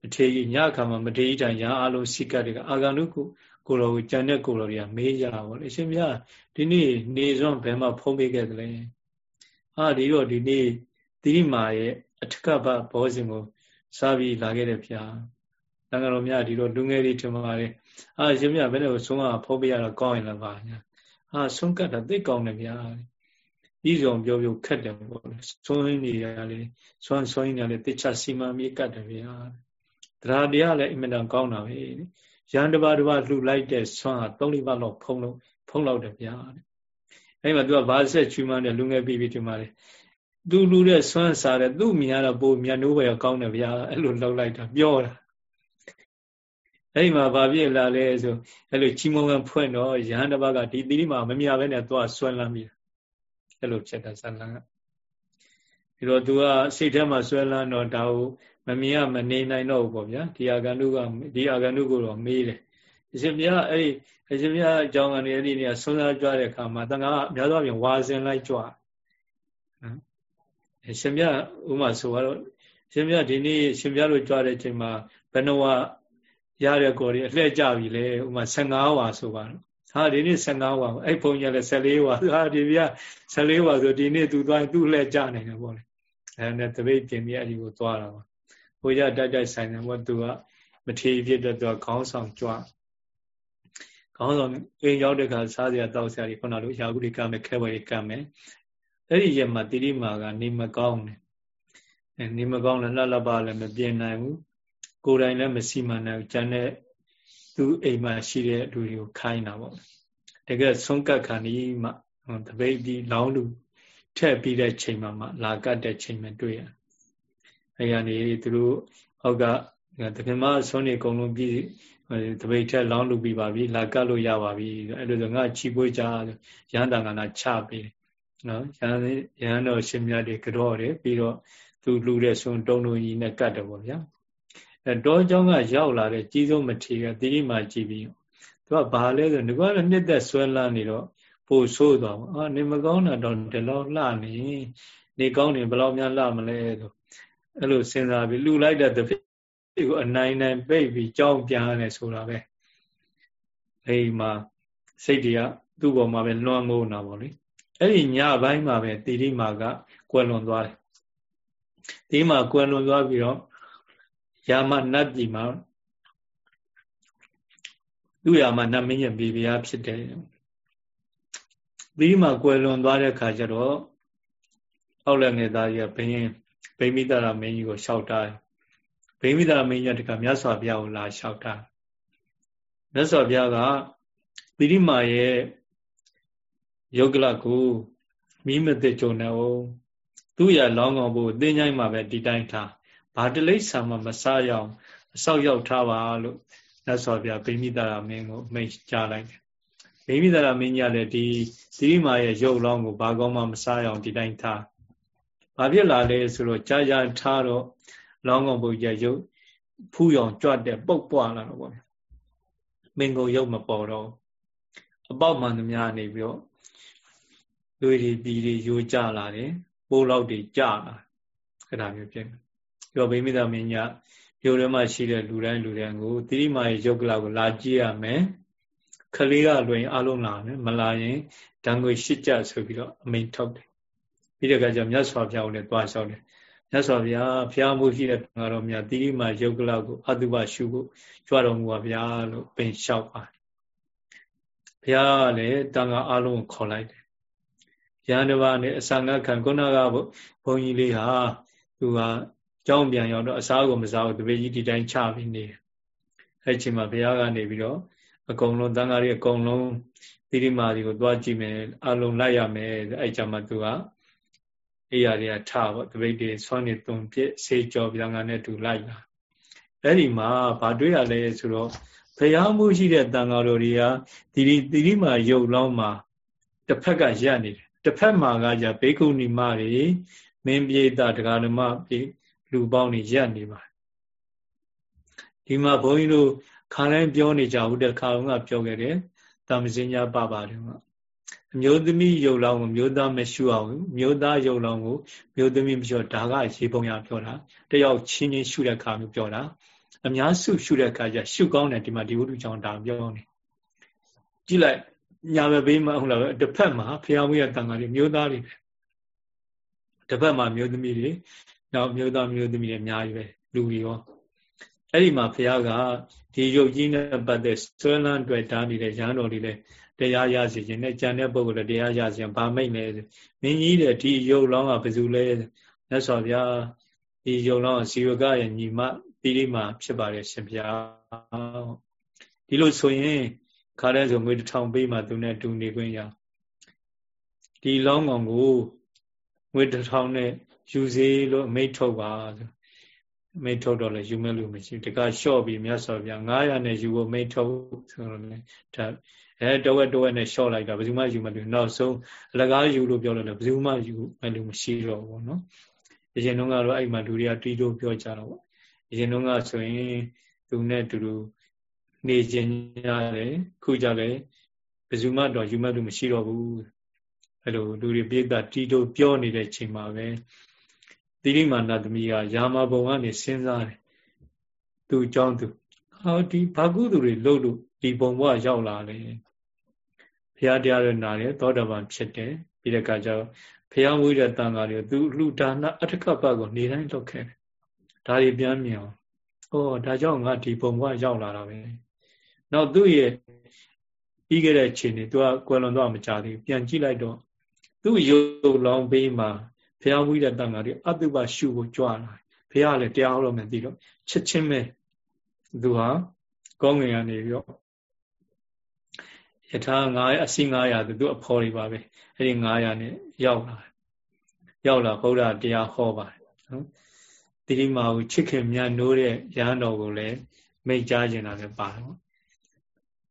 မထေကြီးညအခါမှာမထေကြီးတိုင်ရအလုံးစိကတ်တွေကအာဂန္ဓုကိုကိုတော်ကိုကြံတဲ့ကိုတော်တွေကမေးကြတာပေါ့လေအရှင်မြတ်ဒီနေ့နေစွမ်းဘယ်မှာဖုံးပေးခဲ့သလဲအာဒီတော့ဒီနေ့သီရိမာရဲ့အထကပဘောဇင်ကိုစားပြီးလာခဲ့တယ်ဗျာတန်ဃာတော်များဒီတော့လူငယ်တွေထင်ပါတယ်အာရှင်မြတ်ဘယ်နဲ့ဆုံးမဖုံးပေးရတော့ကောင်းရင်လည်းပါညာအာဆုံးကတ်တာသိကောင်းတယ်ဗျာ ဤစုံပြောပြောခက်တယ်ပေါ့လေဆုံးရင်းနေရလေဆွမ်းဆွမ်းရင်းနေလေတိချစီမံမြေကတ်တယ်ဗျာတရားတရားလည်းအင်မတန်ကောင်းတာပဲရန်တပါးတပါးလှူလိုက်တဲ့ဆွမ်းဟာ၃လပါလောက်ဖုံးလို့ဖုံးလောက်တယ်ဗျာအဲ့မှာသူကဘာဆက်ချူမှန်းတယ်လူငယ်ပြီးပြီးဒီမှာလေသူလူတဲ့ဆွမ်းစားတဲ့သူ့မြင်ရတော့ပိုမြတ်နိုးပဲကောင်းတယ်ဗျာအဲ့လိုလှုပ်လိုက်တာပြောတာအဲ့ဒီမှာဘာဖြစ်လာလဲဆိုအဲ့လိုချီမုံကဖွင့်တော့ရဟန်းတစ်ပါးကဒီသီရိမှာမမြပဲနဲ့သွားဆွဲလန်းပြီး အဲ့လိုဖြစ်တာဇလန်ကဒီတော့သူကစိတ်ထဲမှာဆွဲလန်းတော့ဒါကိုမမြင်ရမနေနိုင်တော့ဘူးပေါ့ဗျာဒီအာဂန္တုကဒီအာဂန္တုကိုတော့မေးတယ်အရှင်မြတ်အဲ့ဒီအရှင်မြတ်အကြောင်းကနေအဲ့ဒီနေရာဆွမ်းစားကြွတဲ့အခါမှာတန်ခါအများသောအားဖြင့်ဝါစင်လိုက်ကြွနော်အရှင်မြတ်ဥမာဆိုတော့ရှင်မြတ်ဒီနေ့ရှင်မြတ်တို့ကြွတဲ့အချိန်မှာဘယ်နှဝရတဲ့ကိုယ်တွေအလှည့်ကြပြီလေဥမာ15ဝါဆိုပါတော့ ဟာဒီနေ့15ဝါအဲ့ဘုံကြီးလည်း14ဝါဟာဒီပြ14ဝါဆိုဒီနေ့သူသွားသူ့လှည့်ကြနိုင်တယ်ပေါ့လေအဲ့နဲ့တပိတ်ပြင်ပြီးအဲ့ဒီကိုသွားတာပါဘုရားတိုက်တိုက်ဆိုင်တယ်ပေါ့သူကမထေရဖြစ်တဲ့သူကခေါင်းဆောင်ကြွခေါင်းဆောင်အိမ်ရောက်တဲ့ခါစားစရာတောက်စရာတွေခုနလိုရာဟုတွေကမယ်ခဲဝဲတွေကမယ်အဲ့ဒီရက်မှာတိရိမာကနေမကောင်းတယ်အဲနေမကောင်းလည်းလှလှပလည်းမပြင်နိုင်ဘူးကိုယ်တိုင်လည်းမစီမံနိုင်ဘူးကျန်တဲ့ သူအိမ်မှာရှိတဲ့လူတွေကိုခိုင်းတာပေါ့တကယ်ဆုံးကတ်ခါနီးမှတပိတ်ဒီလောင်းလူထက်ပြီးတဲ့ချိန်မှာမှလာကတ်တဲ့ချိန်မှာတွေ့ရအဲကနေသူတို့ဟောက်ကတခင်မဆုံးနေအကုန်လုံးပြီးတပိတ်ထက်လောင်းလူပြီးပါပြီလာကတ်လို့ရပါပြီအဲ့လိုဆိုငါချီပွေးကြရဟန္တာကနာချပေးနော်ရဟန်းရဟန်းတော်ရှင်မြတ်တွေကြော့တယ်ပြီးတော့သူလူတဲ့ဆုံးတုံးတုံကြီးနဲ့ကတ်တယ်ပေါ့ဗျာ အဲတောကြောင်းကရောက်လာတဲ့ကြီးဆုံးမထေရသီရိမာကြည်ပြီးသူကဘာလဲဆိုငါကလည်းနှစ်သက်ဆွဲလန်းနေတော့ပိုဆိုးသွားပါအာနေမကောင်းတာတော့ဒီလောက်လှနေနေကောင်းနေဘယ်လောက်များလှမလဲဆိုအဲ့လိုစဉ်းစားပြီးလှူလိုက်တဲ့တစ်ဖြစ်ကိုအနိုင်နိုင်ပိတ်ပြီးကြောင်းပြန်ရတယ်ဆိုတာပဲအဲ့မှာစိတ်တွေကသူ့ပေါ်မှာပဲလွန်ငုံတာပေါ့လေအဲ့ဒီညပိုင်းမှာပဲတိရိမာကကွယ်လွန်သွားတယ်တိရိမာကွယ်လွန်သွားပြီးတော့ ယာမနတ်ပြည်မှာသူ့ယာမနတ်မင်းရဲ့ဘေဘီယာဖြစ်တယ်ပြီးမှကွယ်လွန်သွားတဲ့ခါကျတော့အောက်လက်ငယ်သားကြီးကဘင်းဗိမိတရာမင်းကြီးကိုလျှောက်တာဗိမိတရာမင်းကြီးကတကမြတ်စွာဘုရားကိုလာလျှောက်တာမြတ်စွာဘုရားကပိရိမာရဲ့ယုတ်ကလကိုမိမသိကြုံနေအောင်သူ့ရလောင်းကောင်ဖို့အသိဉာဏ်မှာပဲဒီတိုင်းထား ဘာတလိษံမှမစားရအောင်အဆောက်ရောက်ထားပါလို့မြတ်စွာဘုရားဗိမိတာရမင်းကိုမိတ်ကြားလိုက်တယ်မိမိသာမင်းကြီးလည်းဒီသီရိမာရဲ့ရုပ်လောင်းကိုဘာကောင်းမှမစားအောင်ဒီတိုင်းထားဘာဖြစ်လာလဲဆိုတော့ကြာကြာထားတော့လောင်းကောင်ဘုရားရုပ်ဖူးရောင်ကြွတဲ့ပုတ်ပွားလာတော့ဗောမင်းကိုရုပ်မပေါ်တော့အပေါက်မှန်သမျှနေပြီးတော့သွေးတွေပြီးတွေယိုကျလာတယ်ပိုးလောက်တွေကျလာအဲ့ဒါမျိုးဖြစ် တယ်ပြီးတော့ဗိမိသမင်းကြီးမြို့ထဲမှာရှိတဲ့လူတိုင်းလူတိုင်းကိုတိရိမာရဲ့ယုတ်ကလကိုလာကြည့်ရမယ်ခလေးကလွင်အလုံးလာမယ်မလာရင်ဓာငွေရှစ်ကြဆိုပြီးတော့အမိန်ထုတ်တယ်ပြီးတဲ့အခါကျမြတ်စွာဘုရားကိုလည်းတွားလျှောက်တယ်မြတ်စွာဘုရားဘုရားမှုရှိတဲ့ငါတော်မြတ်တိရိမာယုတ်ကလကိုအတုပရှုဖို့ကြွတော်မူပါဗျာလို့ပင်လျှောက်ပါဘုရားကလည်းတန်ခါအလုံးကိုခေါ်လိုက်တယ်ရဟန်းတစ်ပါးနဲ့အစာငတ်ခံခုနကဘုန်းကြီးလေးဟာသူက ကြောင်းပြန်ရောက်တော့အစားကိုမစားဘူးတပည့်ကြီးဒီတိုင်းချပြီးနေတယ်အဲ့ချိန်မှာဘုရားကနေပြီးတော့အကုန်လုံးတန်ဃာတွေအကုန်လုံးသီရိမာတွေကိုသွားကြည့်မယ်အလုံးလိုက်ရမယ်အဲ့ကြမှာသူကအိယာတွေကထပေါ့တပည့်တွေဆွမ်းနေသွန်ပြစ်ဆေးကြောပြန်ကနဲ့တူလိုက်လာအဲ့ဒီမှာဘာတွေ့ရလဲဆိုတော့ဘုရားမှုရှိတဲ့တန်ဃာတော်တွေကသီရိသီရိမာရုပ်လောင်းမှာတစ်ဖက်ကရပ်နေတယ်တစ်ဖက်မှာကじゃဘေကုဏီမတွေမင်းပြေတာဒကာဓမ္မပြေ လူပေါင်းနေရပ်နေပါဒီမှာဘုန်းကြီးတို့ခါတိုင်းပြောနေကြဘူးတဲ့ခါကပြောခဲ့တယ်တာမစင်ညာပပါတယ်မှာအမျိုးသမီးယုံလောင်းကိုမျိုးသားမရှုအောင်မျိုးသားယုံလောင်းကိုမျိုးသမီးမရှုဒါကရေပုံရပြောတာတယောက်ချင်းချင်းရှုတဲ့ခါမျိုးပြောတာအများစုရှုတဲ့ခါကျရှုကောင်းတယ်ဒီမှာဒီဝိတုကြောင့်ဒါပြောနေကြည့်လိုက်ညာဘက်ဘေးမှာဟုတ်လားတစ်ဖက်မှာဖျားမွေးရတန်ခါတွေမျိုးသားတွေတစ်ဖက်မှာမျိုးသမီးတွေ နောက်မျိုးသားမျိုးသမီးတွေအများကြီးပဲလူတွေရောအဲ့ဒီမှာဘုရားကဒီရုပ်ကြီးနဲ့ပတ်သက်ဆွဲလန်းတွေ့တားနေတဲ့ရဟန်းတော်တွေလည်းတရားရစီခြင်းနဲ့ကြံတဲ့ပုဂ္ဂိုလ်လည်းတရားရစီခြင်းဗာမိတ်လဲမင်းကြီးတဲ့ဒီရုပ်လောင်းကဘယ်သူလဲမြတ်စွာဘုရားဒီရုပ်လောင်းကဇီဝကရဲ့ညီမတိရိမာဖြစ်ပါတယ်ရှင်ဘုရားဒီလိုဆိုရင်ခါတဲ့ဆိုငွေတစ်ထောင်ပေးမှသူနဲ့တူနေခွင့်ရဒီလောင်းကောင်ကိုငွေတစ်ထောင်နဲ့ ယူစေလို့မိတ်ထုတ်ပါဆိုမိတ်ထုတ်တော့လည်းယူမဲ့လို့မရှိဘူးတကလျှော့ပြီးမြတ်စွာဘုရား900နဲ့ယူဖို့မိတ်ထုတ်ဆိုတော့လည်းဒါအဲတဝက်တဝက်နဲ့လျှော့လိုက်တာဘယ်သူမှယူမဲ့လို့နောက်ဆုံးအလကားယူလို့ပြောလို့လည်းဘယ်သူမှယူမဲ့လို့မရှိတော့ဘူးနော်အရင်တုန်းကတော့အဲ့မှာလူတွေကတီးလို့ပြောကြတော့ပေါ့အရင်တုန်းကဆိုရင်သူနဲ့တူတူနေခြင်းရတယ်ခုကြလည်းဘယ်သူမှတော့ယူမဲ့လို့မရှိတော့ဘူးအဲ့လိုလူတွေပြိတ္တာတီးလို့ပြောနေတဲ့ချိန်မှာပဲ သီရိမာနသမီးကယာမဘုံကနေစဉ်းစားတယ်သူအကြောင်းသူဟောဒီဘာကုသူတွေလှုပ်လို့ဒီဘုံဘဝရောက်လာတယ်ဘုရားတရားရနာတယ်သောတာပန်ဖြစ်တယ်ပြီးတဲ့အခါကျတော့ဘုရားဝိရတန်ဃာတွေသူလူဒါနအထကပကိုနေတိုင်းလုပ်ခဲ့တယ်ဒါတွေပြန်မြင်အောင်ဩဒါကြောင့်ငါဒီဘုံဘဝရောက်လာတာပဲနောက်သူ့ရဲ့ပြီးခဲ့တဲ့ချိန်တွေသူကကွယ်လွန်တော့မကြသေးဘူးပြန်ကြည့်လိုက်တော့သူ့ရုပ်လောင်းပေးမှာ ဘုရားဝိရတန်ဃာတွေအတုပရှုဖို့ကြွလာဘုရားလည်းတရားဟောလို့မသိတော့ချက်ချင်းပဲသူဟာကောင်းငင်ကနေပြီးတော့ယထာ900အစီ900သူအဖော်တွေပါပဲအဲ့ဒီ900နဲ့ရောက်လာရောက်လာဘုရားတရားဟောပါတယ်နော်တိရိမာကိုချစ်ခင်မြတ်နိုးတဲ့ရဟန်းတော်ကိုလည်းမိတ်ကြားခြင်းတာလည်းပါတယ်ပေါ့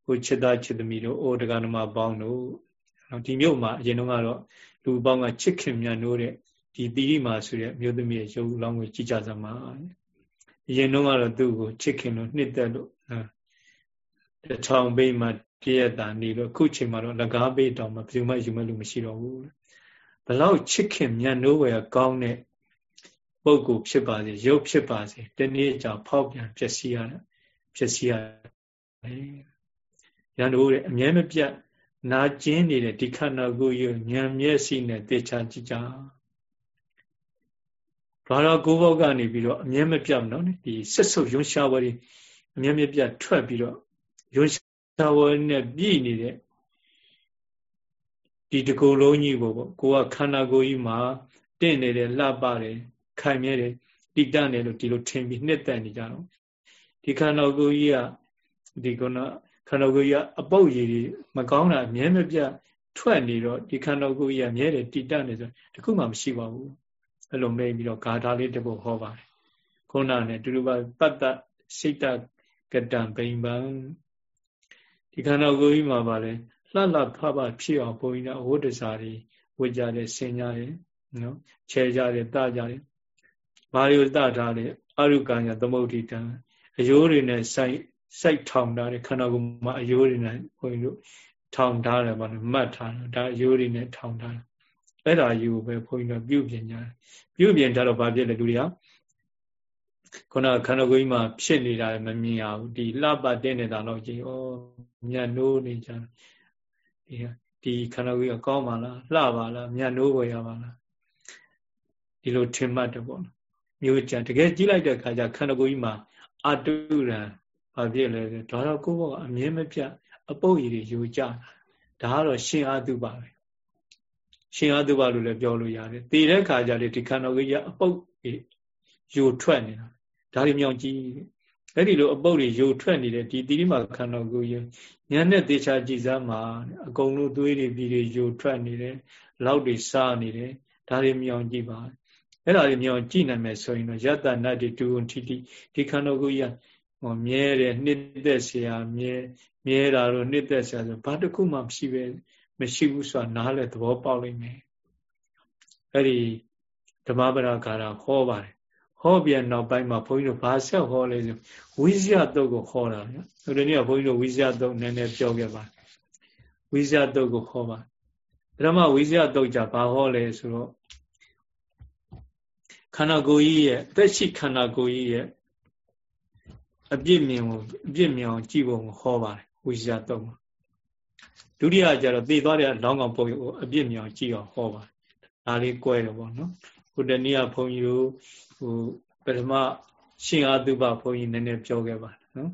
ကိုချစ်သားချစ်သမီးတို့အိုတက္ကနမပေါင်းတို့ဒီမြို့မှာအရင်တုန်းကတော့လူပေါင်းကချစ်ခင်မြတ်နိုးတဲ့ ဒီတိရိမာဆိုတဲ့မြို့သမီးရဲ့ရုပ်လောင်းကိုကြည်ကြစမှာအရင်တော့ကတော့သူ့ကိုချစ်ခင်လို့နှစ်သက်လို့တထောင်ပိမှပြည့်ရတာနေလို့အခုချိန်မှာတော့လကားပိတောင်မှဘယ်သူမှယူမဲ့လူမရှိတော့ဘူးဘလောက်ချစ်ခင်မြတ်နိုးဝယ်ကောင်းတဲ့ပုဂ္ဂိုလ်ဖြစ်ပါစေရုပ်ဖြစ်ပါစေတနေ့ကြောင့်ဖောက်ပြန်ဖြစ်စီရတာဖြစ်စီရတယ်ရန်တို့တဲ့အမြဲမပြတ်နာကျင်နေတဲ့ဒီခန္ဓာကိုယ်ရဉာဏ်မျက်စိနဲ့တေချာကြည့်ကြ ဘာသာကိုယ်ဘောက်ကနေပြီးတော့အမြဲမပြတ်နော်ဒီဆက်ဆုပ်ရွှရှားဝဲတွေအမြဲမပြတ်ထွက်ပြီးတော့ရွှရှားဝဲနဲ့ပြည့်နေတဲ့ဒီတကူလုံးကြီးကိုပေါ့ကိုကခန္ဓာကိုယ်ကြီးမှာတင့်နေတယ်လှပတယ်ခိုင်မြဲတယ်တိတတ်တယ်လို့ဒီလိုထင်ပြီးနှစ်သက်နေကြတော့ဒီခန္ဓာကိုယ်ကြီးကဒီကုဏခန္ဓာကိုယ်ကြီးကအပုတ်ရည်တွေမကောင်းတာအမြဲမပြတ်ထွက်နေတော့ဒီခန္ဓာကိုယ်ကြီးကမြဲတယ်တိတတ်နေဆိုတခုမှမရှိပါဘူး အဲ့လိုမိတ်ပြီးတော့ဂါထာလေးတစ်ပုဒ်ဟောပါတယ်ခုနနဲ့တူတူပါပတ္တစိတ်တကတံဘိံပံဒီခန္ဓာကိုယ်ကြီးမှာပါလေလှလှဖဖဖြစ်အောင်ဘုန်းကြီးတို့ဝိတ္တစာတွေဝတ်ကြတယ်ဆင်ကြတယ်နော်ခြေကြတယ်တကြတယ်ဘာလို့တထားလဲအရုကံရသမုဒ္ဒိတံအယိုးတွေနဲ့စိုက်စိုက်ထောင်ထားတယ်ခန္ဓာကိုယ်မှာအယိုးတွေနဲ့ဘုန်းကြီးတို့ထောင်ထားတယ်ဗောနော်မှတ်ထားတယ်ဒါအယိုးတွေနဲ့ထောင်ထားတယ် အဲ့ဒါယူပဲဘုန်းကြီးတို့ပြုပြင်ကြတယ်ပြုပြင်ကြတော့ဘာဖြစ်လဲလူတွေကခုနခန္ဓာကိုယ်ကြီးမှာဖြစ်နေတာမမြင်ရဘူးဒီလှပတင်းနေတာတော့ကြည့်ဩညနိုးနေကြဒီဒီခန္ဓာကိုယ်ကကောင်းပါလားလှပါလားညနိုးဝယ်ရပါလားဒီလိုထင်မှတ်တယ်ပေါ့နော်မျိုးကြတကယ်ကြည့်လိုက်တဲ့အခါကျခန္ဓာကိုယ်ကြီးမှာအတုရံဘာဖြစ်လဲဒါတော့ကိုယ့်ဘောအမြင်မပြတ်အပုပ်ရည်တွေယူကြတာဒါကတော့ရှင်အာတုပါပဲ ရှင်အာတုပါလို့လည်းပြောလို့ရတယ်တည်တဲ့ခါကျလေဒီခန္ဓာကိုယ်ကြီးအပုပ်ယူထွက်နေတာဒါတွေမြောင်ကြည့်အဲ့ဒီလိုအပုပ်တွေယူထွက်နေတဲ့ဒီတိရိမာခန္ဓာကိုယ်ကြီးညနဲ့တေချာကြည်စမ်းမှာအကုန်လုံးသွေးတွေပြီးတွေယူထွက်နေတယ်လောက်တွေစားနေတယ်ဒါတွေမြောင်ကြည့်ပါအဲ့ဒါတွေမြောင်ကြည့်နိုင်မယ်ဆိုရင်တော့ယတ္တနတ်တွေတူုံထိတိဒီခန္ဓာကိုယ်ကြီးဟောမြဲတယ်နှစ်သက်เสียမြဲမြဲတာတော့နှစ်သက်เสียဆိုဘာတစ်ခုမှမရှိပဲ မရှိဘူးဆိုတာနားလဲသဘောပေါက်လိမ့်မယ်အဲ့ဒီဓမ္မပဒကာရဟောပါတယ်ဟောပြန်နောက်ပိုင်းမှာဘုန်းကြီးတို့ဘာဆက်ဟောလဲဆိုဝိဇ္ဇတုတ်ကိုဟောတာဗျ။ဒီနေ့ကဘုန်းကြီးတို့ဝိဇ္ဇတုတ်နည်းနည်းပြောခဲ့ပါဝိဇ္ဇတုတ်ကိုဟောပါဓမ္မဝိဇ္ဇတုတ်ကြဘာဟောလဲဆိုတော့ခန္ဓာကိုယ်ကြီးရဲ့အသက်ရှိခန္ဓာကိုယ်ကြီးရဲ့အပြစ်မြင်ကိုအပြစ်မြင်အောင်ကြည့်ဖို့ဟောပါတယ်ဝိဇ္ဇတုတ်မှာ ဒုတိယကျတော့သိသွားတဲ့လောင်းကောင်ပုံကိုအပြစ်မြင်အောင်ကြည့်အောင်ဟောပါတယ်ဒါလေး꿰တယ်ပေါ့နော်ခုတနည်းကဘုန်းကြီးတို့ဟိုပထမရှင်အာတုပဘုန်းကြီးနည်းနည်းပြောခဲ့ပါတယ်နော်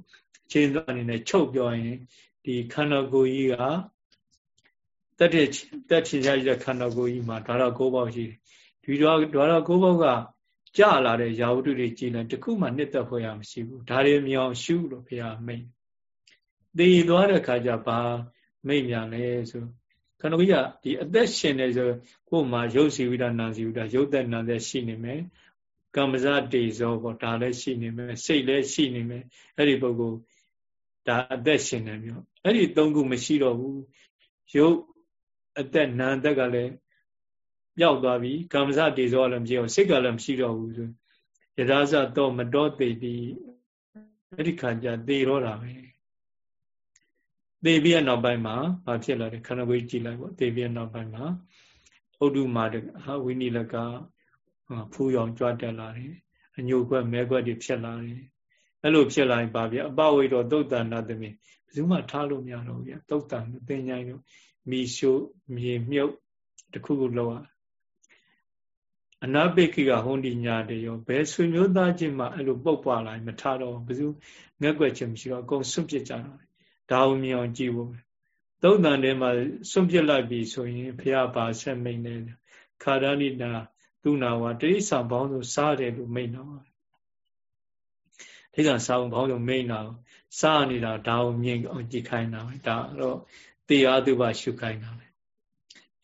ခြေသွားအနေနဲ့ချုပ်ပြောရင်ဒီခန္ဓာကိုယ်ကြီးကတက်တဲ့တက်ချင်ကြတဲ့ခန္ဓာကိုယ်ကြီးမှာဓာရ၉ပေါက်ရှိတယ်ဒီဓာရ၉ပေါက်ကကြာလာတဲ့ရာဝတ္ထုတွေကြည်လိုက်တခုမှနှစ်သက်ဖွယ်ရမရှိဘူးဒါတွေမြောင်ရှုလို့ဘုရားမိတ်သိသွားတဲ့ခါကျဘာ မိတ်မြန်လဲဆိုခန္ဓာကြီးကဒီအသက်ရှင်နေဆိုကိုယ်မှာရုပ်စီဝိဒနာစီဝိဒရုပ်သက်နာသက်ရှိနေမယ်ကမ္မဇတေဇောပေါ့ဒါလည်းရှိနေမယ်စိတ်လည်းရှိနေမယ်အဲ့ဒီပုဂ္ဂိုလ်ဒါအသက်ရှင်နေမျိုးအဲ့ဒီသုံးခုမရှိတော့ဘူးရုပ်အသက်နာအသက်ကလည်းပျောက်သွားပြီကမ္မဇတေဇောလည်းမရှိအောင်စိတ်ကလည်းမရှိတော့ဘူးဆိုယထာဇတော့မတော်သေးပြီအဲ့ဒီခါကျသေတော့တာပဲ သေပြီးတဲ့နောက်ပိုင်းမှာဘာဖြစ်လာလဲခန္ဓာကိုယ်ကြည့်လိုက်ပေါ့သေပြီးတဲ့နောက်ပိုင်းမှာဥဒ္ဓမာတဟာဝိနိလကဖူးရောင်ကြွတက်လာတယ်အညိုကွက်မဲကွက်တွေဖြစ်လာတယ်အဲ့လိုဖြစ်လာရင်ဘာပြအပဝိတော်သုတ်တန်နာသမီးဘယ်သူမှထားလို့မရတော့ဘူးဗျသုတ်တန်သင်ញိုင်းလို့မီရှို့မြေမြုပ်တခုခုလောက်အနာပိကိကဟွန်ဒီညာတေရောဘယ်ဆွေမျိုးသားချင်းမှအဲ့လိုပုတ်ပွားလာရင်မထားတော့ဘယ်သူငက်ွက်ချင်းမရှိတော့အကုန်စွန့်ပစ်ကြတော့ ဒါအောင်မြင်အောင်ကြည့်ဖို့သုတ်တန်ထဲမှာစွန့်ပစ်လိုက်ပြီဆိုရင်ဘုရားပါဆက်မိန်နေခါရဏိတာသူနာဝတိရိစ္ဆာန်ဘောင်းဆိုစားတယ်လို့မိန်တော့တိရိစ္ဆာန်စားဘောင်းဆိုမိန်တော့စားနေတာဒါကိုမြင်အောင်ကြည့်ခိုင်းတာပဲဒါတော့တေအားသူပါရှုခိုင်းတာပဲ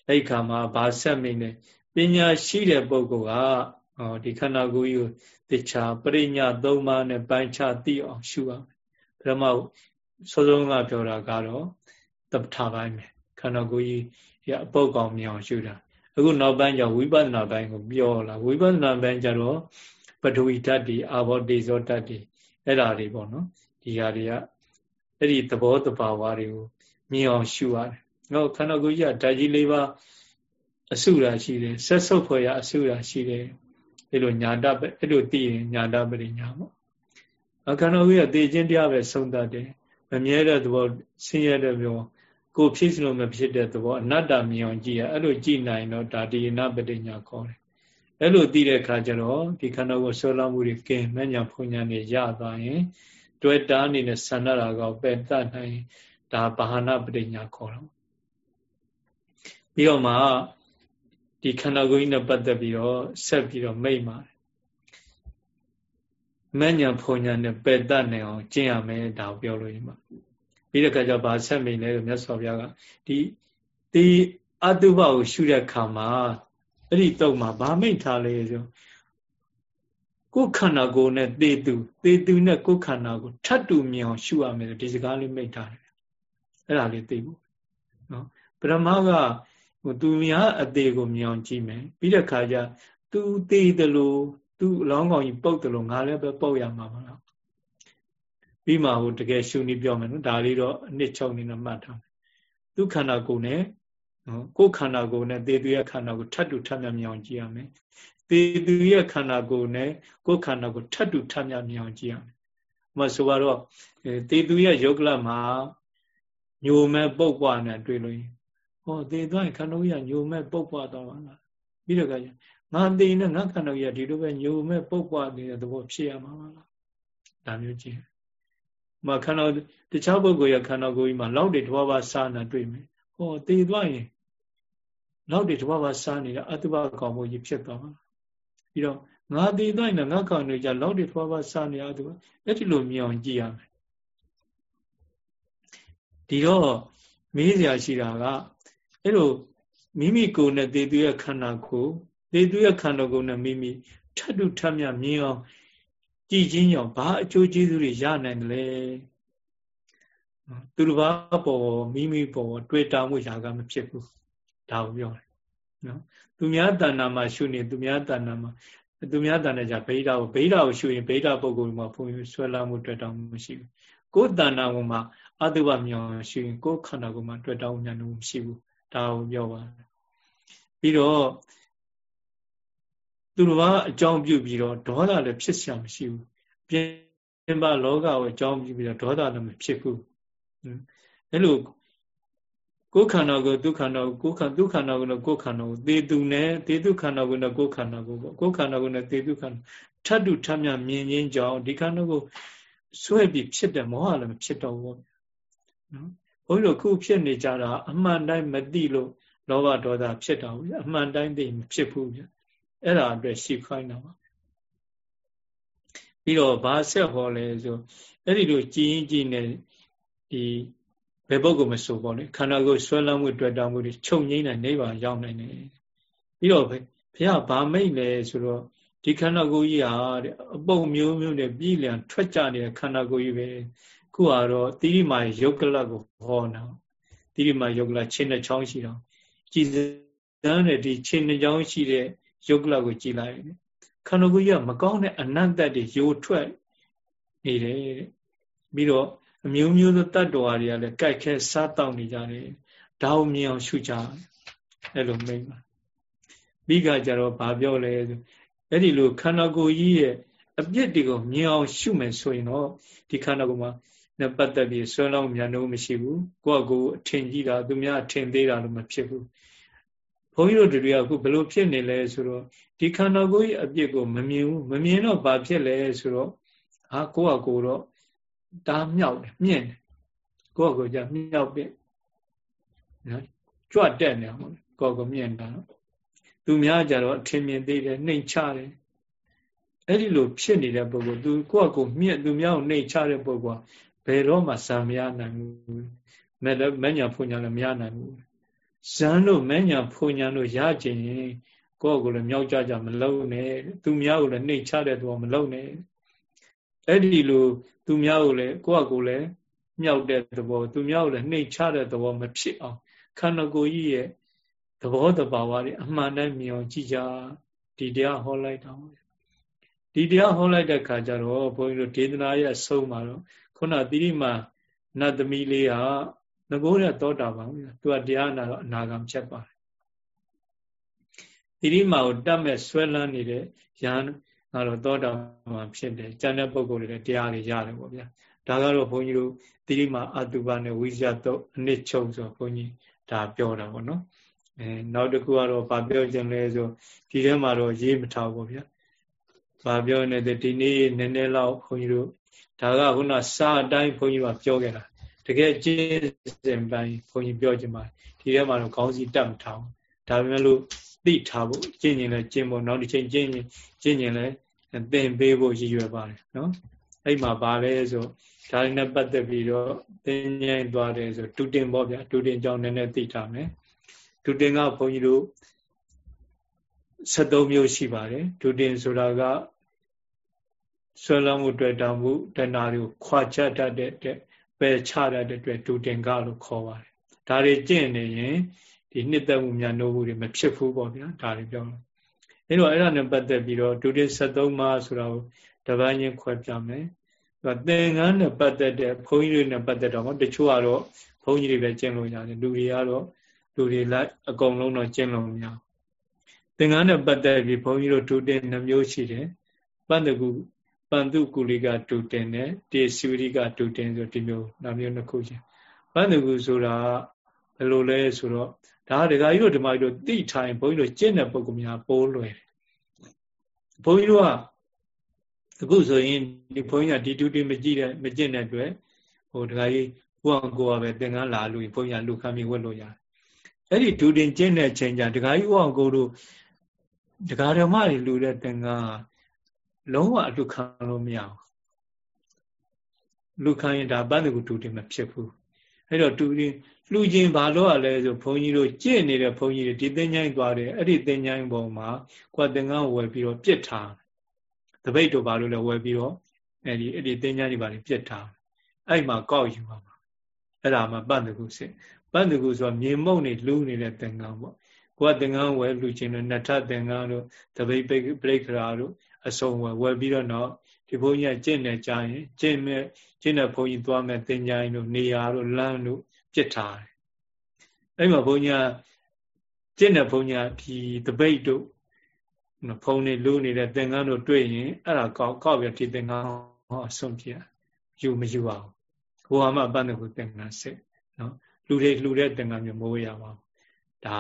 အဲ့ခါမှာဘာဆက်မိန်နေပညာရှိတဲ့ပုဂ္ဂိုလ်ကဟောဒီခန္ဓာကိုယ်ကြီးကိုတခြားပရိညာသုံးပါးနဲ့ပိုင်းခြားသိအောင်ရှုရမယ်ပထမ စောစောကပြောတာကတော့တပ္ပထာပိုင်းပဲခန္ဓာကိုယ်ကြီးရအပုတ်ကောင်မြင်အောင်ရှုတာအခုနောက်ပိုင်းကျဝိပဿနာပိုင်းကိုပြောလာဝိပဿနာပိုင်းကျတော့ပထဝီဓာတ်တွေအာဘောတေဇောဓာတ်တွေအဲ့ဓာတွေပေါ့နော်ဒီဟာတွေကအဲ့ဒီသဘောတဘာဝတွေကိုမြင်အောင်ရှုရတယ်။ဟောခန္ဓာကိုယ်ကြီးကဓာတ်ကြီးလေးပါအစုရာရှိတယ်ဆက်ဆုပ်ဖွယ်ရအစုရာရှိတယ်အဲ့လိုညာတအဲ့လိုသိရင်ညာတပရိညာပေါ့။အခန္ဓာကိုယ်ကသိခြင်းတရားပဲဆုံးတတ်တယ်။ မမြဲတဲ့သဘောဆင်းရဲတဲ့ပြောကိုဖြစ်စလို့မဖြစ်တဲ့သဘောအနတ္တမြင်အောင်ကြည့်ရအဲ့လိုကြည့်နိုင်တော့ဒါဒီနာပဋိညာခေါ်တယ်အဲ့လိုသိတဲ့အခါကျတော့ဒီခန္ဓာကိုယ်ဆွဲလောင်းမှုတွေကင်းမညာဖွညာနေရသွားရင်တွေ့တာနေတဲ့ဆန္ဒရာကောပယ်တတ်နိုင်ဒါဘာဟာနာပဋိညာခေါ်တော့ပြီးတော့မှဒီခန္ဓာကိုယ်ကြီးနဲ့ပတ်သက်ပြီးတော့ဆက်ပြီးတော့မိတ်ပါတယ် မညာဖွညာနဲ့ပယ်တတ်နိုင်အောင်ကျင့်ရမယ်ဒါကိုပြောလို့ရမှာပြီးတဲ့အခါကျဘာဆက်မိလဲလို့မြတ်စွာဘုရားကဒီဒီအတုပကိုရှုတဲ့ခါမှာအဲ့ဒီတုံမှာဘာမိတ်ထားလဲဆိုကိုယ်ခန္ဓာကိုယ်နဲ့သေသူသေသူနဲ့ကိုယ်ခန္ဓာကိုထပ်တူမြင်အောင်ရှုရမယ်ဒီစကားလေးမိတ်ထားတယ်အဲ့ဒါလေးသိဖို့နော်ပရမကဟိုသူများအသေးကိုမြင်အောင်ကြည့်မယ်ပြီးတဲ့ခါကျသူသေးတယ်လို့ သူအလောင်းကောင်ကြီးပုတ်တယ်လို့ငါလည်းပဲပုတ်ရမှာမလားပြီးမှဟိုတကယ်ရှုနေပြောမယ်နော်ဒါလေးတော့အနှစ်ချုပ်နေတော့မှတ်ထားမယ်သူခန္ဓာကိုယ်နဲ့နော်ကိုယ်ခန္ဓာကိုယ်နဲ့သေသူရဲ့ခန္ဓာကိုထပ်တူထပ်မြမြအောင်ကြည့်ရမယ်သေသူရဲ့ခန္ဓာကိုယ်နဲ့ကိုယ်ခန္ဓာကိုထပ်တူထပ်မြမြအောင်ကြည့်ရမယ်။မဆိုတော့သေသူရဲ့ယုတ်ကလမှာညိုမဲ့ပုတ်ပွားနဲ့တွေ့လို့ဟောသေသွားရင်ခန္ဓာကြီးကညိုမဲ့ပုတ်ပွားသွားပါလား။ပြီးတော့က ငါသေနဲ့ငါခန္ဓာကြီးကဒီလိုပဲညိုမဲ့ပုတ်ပွားနေတဲ့သဘောဖြစ်ရမှာပါလား။ဒါမျိုးကြည့်။မခန္ဓာတခြားပုဂ္ဂိုလ်ရဲ့ခန္ဓာကိုယ်ကြီးမှာလောက်တွေတစ်ပါးပါးစားနေတွေ့မယ်။ဟောသေသွားရင်လောက်တွေတစ်ပါးပါးစားနေတဲ့အတုပကောင်မှုကြီးဖြစ်သွားမှာပြီးတော့ငါသေးတိုင်းနဲ့ငါကောင်တွေကြလောက်တွေတစ်ပါးပါးစားနေရသူအဲ့ဒီလိုမြင်အောင်ကြည့်ရမယ်ဒီတော့မေးစရာရှိတာကအဲ့လိုမိမိကိုယ်နဲ့သေသူရဲ့ခန္ဓာကိုယ် သေသူရဲ့ခန္ဓာကိုယ်နဲ့မိမိထပ်တူထပ်မြမြင်အောင်ကြည်ချင်းကြောင့်ဘာအကျိုးကျေးဇူးတွေရနိုင်တယ်လဲသူတစ်ပါးပေါ်မိမိပေါ်တွေ့တာမှုရာကမဖြစ်ဘူးဒါကိုပြောတယ်နော်သူများတဏ္ဍာမှာရှုနေသူများတဏ္ဍာမှာသူများတဏ္ဍာကြဗိဓာကိုဗိဓာကိုရှုရင်ဗိဓာပုဂ္ဂိုလ်မှာဘုံဆွဲလာမှုတွေ့တောင်းမှုမရှိဘူးကိုယ်တဏ္ဍာကမှာအတုပမြောင်ရှုရင်ကိုယ်ခန္ဓာကိုမှာတွေ့တောင်းမှုမှုမရှိဘူးဒါကိုပြောပါတယ်ပြီးတော့ သူတော်ဘာအကြောင်းပြုပြီးတော့ဒေါသလည်းဖြစ်เสียမရှိဘူးပြင်ပလောကကိုအကြောင်းပြုပြီးတော့ဒေါသလည်းမဖြစ်ဘူးအဲလိုကိုယ်ခန္ဓာကိုဒုက္ခန္ဓာကိုကိုယ်ခန္ဒုက္ခန္ဓာကိုကိုယ်ခန္ဓာကိုသေသူနဲ့သေသူခန္ဓာကိုနဲ့ကိုယ်ခန္ဓာကိုပေါ့ကိုယ်ခန္ဓာကိုနဲ့သေသူခန္ဓာထပ်တူထပ်မြမြင်ချင်းကြောင့်ဒီခန္ဓာကိုဆွဲပြီးဖြစ်တယ်မောဟလည်းမဖြစ်တော့ဘူးနော်ဘုန်းကြီးတို့ခုဖြစ်နေကြတာအမှန်တိုင်းမသိလို့လောဘဒေါသဖြစ်တာဘူးအမှန်တိုင်းသိမဖြစ်ဘူးဗျ အဲ့ဒါအတွက်ရှိခိုင်းတာပါပြီးတော့ဘာဆက်ဟောလဲဆိုအဲ့ဒီလိုကြည်ရင်ကြည်နေဒီဘယ်ပုဂ္ဂိုလ်မဆိုပေါ့လေခန္ဓာကိုယ်ဆွဲလန်းမှုတွေ့တာမှုတွေချုပ်ငိမ့်တဲ့နိဗ္ဗာန်ရောက်နိုင်တယ်ပြီးတော့ဘုရားဗာမိတ်လဲဆိုတော့ဒီခန္ဓာကိုယ်ကြီးဟာတဲ့အပုံမျိုးမျိုးနဲ့ပြည်လျံထွက်ကြနေတဲ့ခန္ဓာကိုယ်ကြီးပဲခုကတော့တိရိမာယုတ်ကလကိုဟောတာတိရိမာယုတ်ကလခြေနှချောင်းရှိတော့ကြည်စမ်းတဲ့ဒီခြေနှချောင်းရှိတဲ့ ယုတ်ကလကိုကြည်လိုက်ခန္ဓာကိုယ်ကြီးကမကောင်းတဲ့အနတ္တတွေယိုထွက်နေတယ်ပြီးတော့အမျိုးမျိုးသောတတ္တဝါတွေကလည်းကြိုက်ခဲစားတောက်နေကြတယ်ဒါကိုမြင်အောင်ရှုကြအဲ့လိုမိတ်ပါပြီးကကြတော့ဘာပြောလဲဆိုအဲ့ဒီလိုခန္ဓာကိုယ်ကြီးရဲ့အပြစ်တွေကိုမြင်အောင်ရှုမယ်ဆိုရင်တော့ဒီခန္ဓာကိုယ်မှာနဲ့ပတ်သက်ပြီးဆွဲလောင်းမြန်လို့မရှိဘူးကိုယ့်အကိုအထင်ကြီးတာသူများအထင်သေးတာလို့မဖြစ်ဘူး ဘုန်းကြီးတို့တွေကအခုဘလို့ဖြစ်နေလဲဆိုတော့ဒီခန္ဓာကိုယ်ရဲ့အပြစ်ကိုမမြင်ဘူးမမြင်တော့ဘာဖြစ်လဲဆိုတော့ဟာကိုယ့်အကိုတော့ဒါမြောက်တယ်မြင့်တယ်ကိုယ့်ကိုကြမြောက်ပြနော်ကြွတက်နေအောင်ကိုယ့်ကိုမြင့်တာသူများကြတော့အထင်မြင်သေးတယ်နှိမ်ချတယ်အဲ့ဒီလိုဖြစ်နေတဲ့ပုဂ္ဂိုလ်သူကိုယ့်ကိုမြင့်သူများကိုနှိမ်ချတဲ့ပုဂ္ဂိုလ်ကဘယ်တော့မှဇံမရနိုင်ဘူးမဲ့လည်းမညာဖွညာလည်းမရနိုင်ဘူး ဇံလို့မညာဖွညာလို့ရကြင်ကိုယ့်ကိုလည်းမြောက်ကြကြမလုံးနဲ့သူများကိုလည်းနှိမ်ချတဲ့သူကမလုံးနဲ့အဲ့ဒီလိုသူများကိုလည်းကိုယ့်အကိုလည်းမြောက်တဲ့သဘောသူများကိုလည်းနှိမ်ချတဲ့သဘောမဖြစ်အောင်ခန္ဓာကိုယ်ကြီးရဲ့သဘောတဘာဝတွေအမှန်တမ်းမြင်အောင်ကြည့်ကြဒီတရားဟောလိုက်တာဒီတရားဟောလိုက်တဲ့ခါကျတော့ဘုန်းကြီးတို့ဒေသနာရဲ့ဆုံးမှာတော့ခုနတိရိမာနတ်သမီးလေးက ငကိုးတဲ့သောတာပန်သူကတရားနာတော့အနာဂံဖြစ်ပါတယ်တိရိမာကိုတတ်မဲ့ဆွဲလန်းနေတဲ့ယဟန်ကတော့သောတာပန်ဖြစ်တယ်ကျန်တဲ့ပုဂ္ဂိုလ်တွေလည်းတရားတွေရတယ်ပေါ့ဗျာဒါကတော့ဘုန်းကြီးတို့တိရိမာအတုပနဲ့ဝိဇ္ဇတုအနစ်ချုပ်ဆိုဘုန်းကြီးဒါပြောတာပေါ့နော်အဲနောက်တစ်ခုကတော့ဗာပြောခြင်းလဲဆိုဒီထဲမှာတော့ရေးမထားဘူးဗျာဗာပြောနေတဲ့ဒီနေ့နည်းနည်းလောက်ဘုန်းကြီးတို့ဒါကခုနစာအတိုင်းဘုန်းကြီးကပြောခဲ့တာ တကယ်ကျင့်စဉ်ပိုင်းဘုန်းကြီးပြောခြင်းပါဒီထဲမှာတော့ခေါင်းစည်းတက်မထားဘူးဒါပေမဲ့လို့သိထားဖို့ကျင့်ရင်လည်းကျင့်ဖို့နောက်တစ်ချိန်ကျင့်ရင်ကျင့်ရင်လည်းသင်ပေးဖို့ရည်ရွယ်ပါတယ်နော်အဲ့မှာပါလဲဆိုဒါနဲ့ပတ်သက်ပြီးတော့သင်ញိုင်းသွားတယ်ဆိုတူတင်ပေါ့ဗျာတူတင်ကြောင်းနည်းနည်းသိထားမယ်တူတင်ကဘုန်းကြီးတို့73မျိုးရှိပါတယ်တူတင်ဆိုတာကဆွဲလမ်းမှုတွေ့တာမှုတဏှာတွေကိုခွာချတတ်တဲ့ပ ယ်ချတတ်တဲ့အတွက်တူတင်ကလို့ခေါ်ပါတယ်ဒါတွေကျင့်နေရင်ဒီနှစ်သက်မှုများနိုးမှုတွေမဖြစ်ဘူးပေါ့ဗျာဒါတွေပြောအဲ့တော့အဲ့ဒါနဲ့ပတ်သက်ပြီးတော့ဒုတိယ73မှာဆိုတာကိုတပန်းချင်းခွဲပြမယ်သင်္ကန်းနဲ့ပတ်သက်တဲ့ဘုန်းကြီးတွေနဲ့ပတ်သက်တော့တချို့ကတော့ဘုန်းကြီးတွေပဲကျင့်လို့ရတယ်လူတွေကတော့လူတွေလိုက်အကုန်လုံးတော့ကျင့်လို့မရသင်္ကန်းနဲ့ပတ်သက်ပြီးဘုန်းကြီးတို့ဒုတင်နှမျိုးရှိတယ်ပန္တကုပ န္တုကုလိကဒုတင်နဲ့တေစီဝရိကဒုတင်ဆိုဒီမျိုးနှမျိုးနှစ်ခုချင်းပန္တကုဆိုတာဘယ်လိုလဲဆိုတော့ဒါဒကာကြီးတို့ဓမ္မကြီးတို့သိထိုင်ဘုန်းကြီးတို့ကျင့်တဲ့ပုဂ္ဂိုလ်များပိုးလွယ်တယ်ဘုန်းကြီးတို့ကအခုဆိုရင်ဒီဘုန်းကြီးကဒီတူတီမကြည့်တဲ့မကျင့်တဲ့အတွက်ဟိုဒကာကြီးကိုအောင်ကိုကပဲသင်္ကန်းလာလို့ဘုန်းကြီးကလူခံပြီးဝတ်လို့ရတယ်အဲ့ဒီဒူတင်ကျင့်တဲ့ချိန်ကျဒကာကြီးကိုအောင်ကိုတို့ဒကာဓမ္မတွေလူတဲ့သင်္ကန်း လုံးဝအလူခံလို့မရဘူးလူခံရင်ဒါပန်းတကူတူတင်မဖြစ်ဘူးအဲ့တော့တူတင်လှူခြင်းဘာလို့ ਆ လဲဆိုဘုန်းကြီးတို့ကြင့်နေတဲ့ဘုန်းကြီးတွေဒီသင်္ချိုင်းသွားတယ်အဲ့ဒီသင်္ချိုင်းပုံမှာကိုယ်သင်္ကန်းဝယ်ပြီးတော့ပြစ်ထားတပိတ်တို့ဘာလို့လဲဝယ်ပြီးတော့အဲ့ဒီအဲ့ဒီသင်္ချိုင်းတွေဘာတွေပြစ်ထားအဲ့မှာကောက်ယူပါမှာအဲ့ဒါမှပန့်တကူစစ်ပန့်တကူဆိုမြေမုံနေလူနေတဲ့သင်္ကန်းပေါ့ကိုယ်သင်္ကန်းဝယ်လှူခြင်းလို့နှစ်ထပ်သင်္ကန်းတို့တပိတ်ပရိခရာတို့ အစုံဝယ်ဝယ်ပြီးတော့တော့ဒီဘုန်းကြီးကကျင့်နေကြရင်ကျင့်မဲ့ကျင့်တဲ့ဘုန်းကြီးသွားမဲ့သင်္ချိုင်းတို့နေရာတို့လမ်းတို့ပြစ်ထားတယ်အဲ့မှာဘုန်းကြီးကကျင့်တဲ့ဘုန်းကြီးကဒီတပိတ်တို့ဖုံနေလူနေတဲ့သင်္ကန်းတို့တွေ့ရင်အဲ့ဒါကောက်ကောက်ပြဒီသင်္ကန်းဟောအဆုံးပြယူမယူအောင်ဘုရားမပန်းတဲ့ကိုသင်္ကန်းစစ်နော်လူတွေလှူတဲ့သင်္ကန်းမျိုးမဝေးရပါဘူးဒါ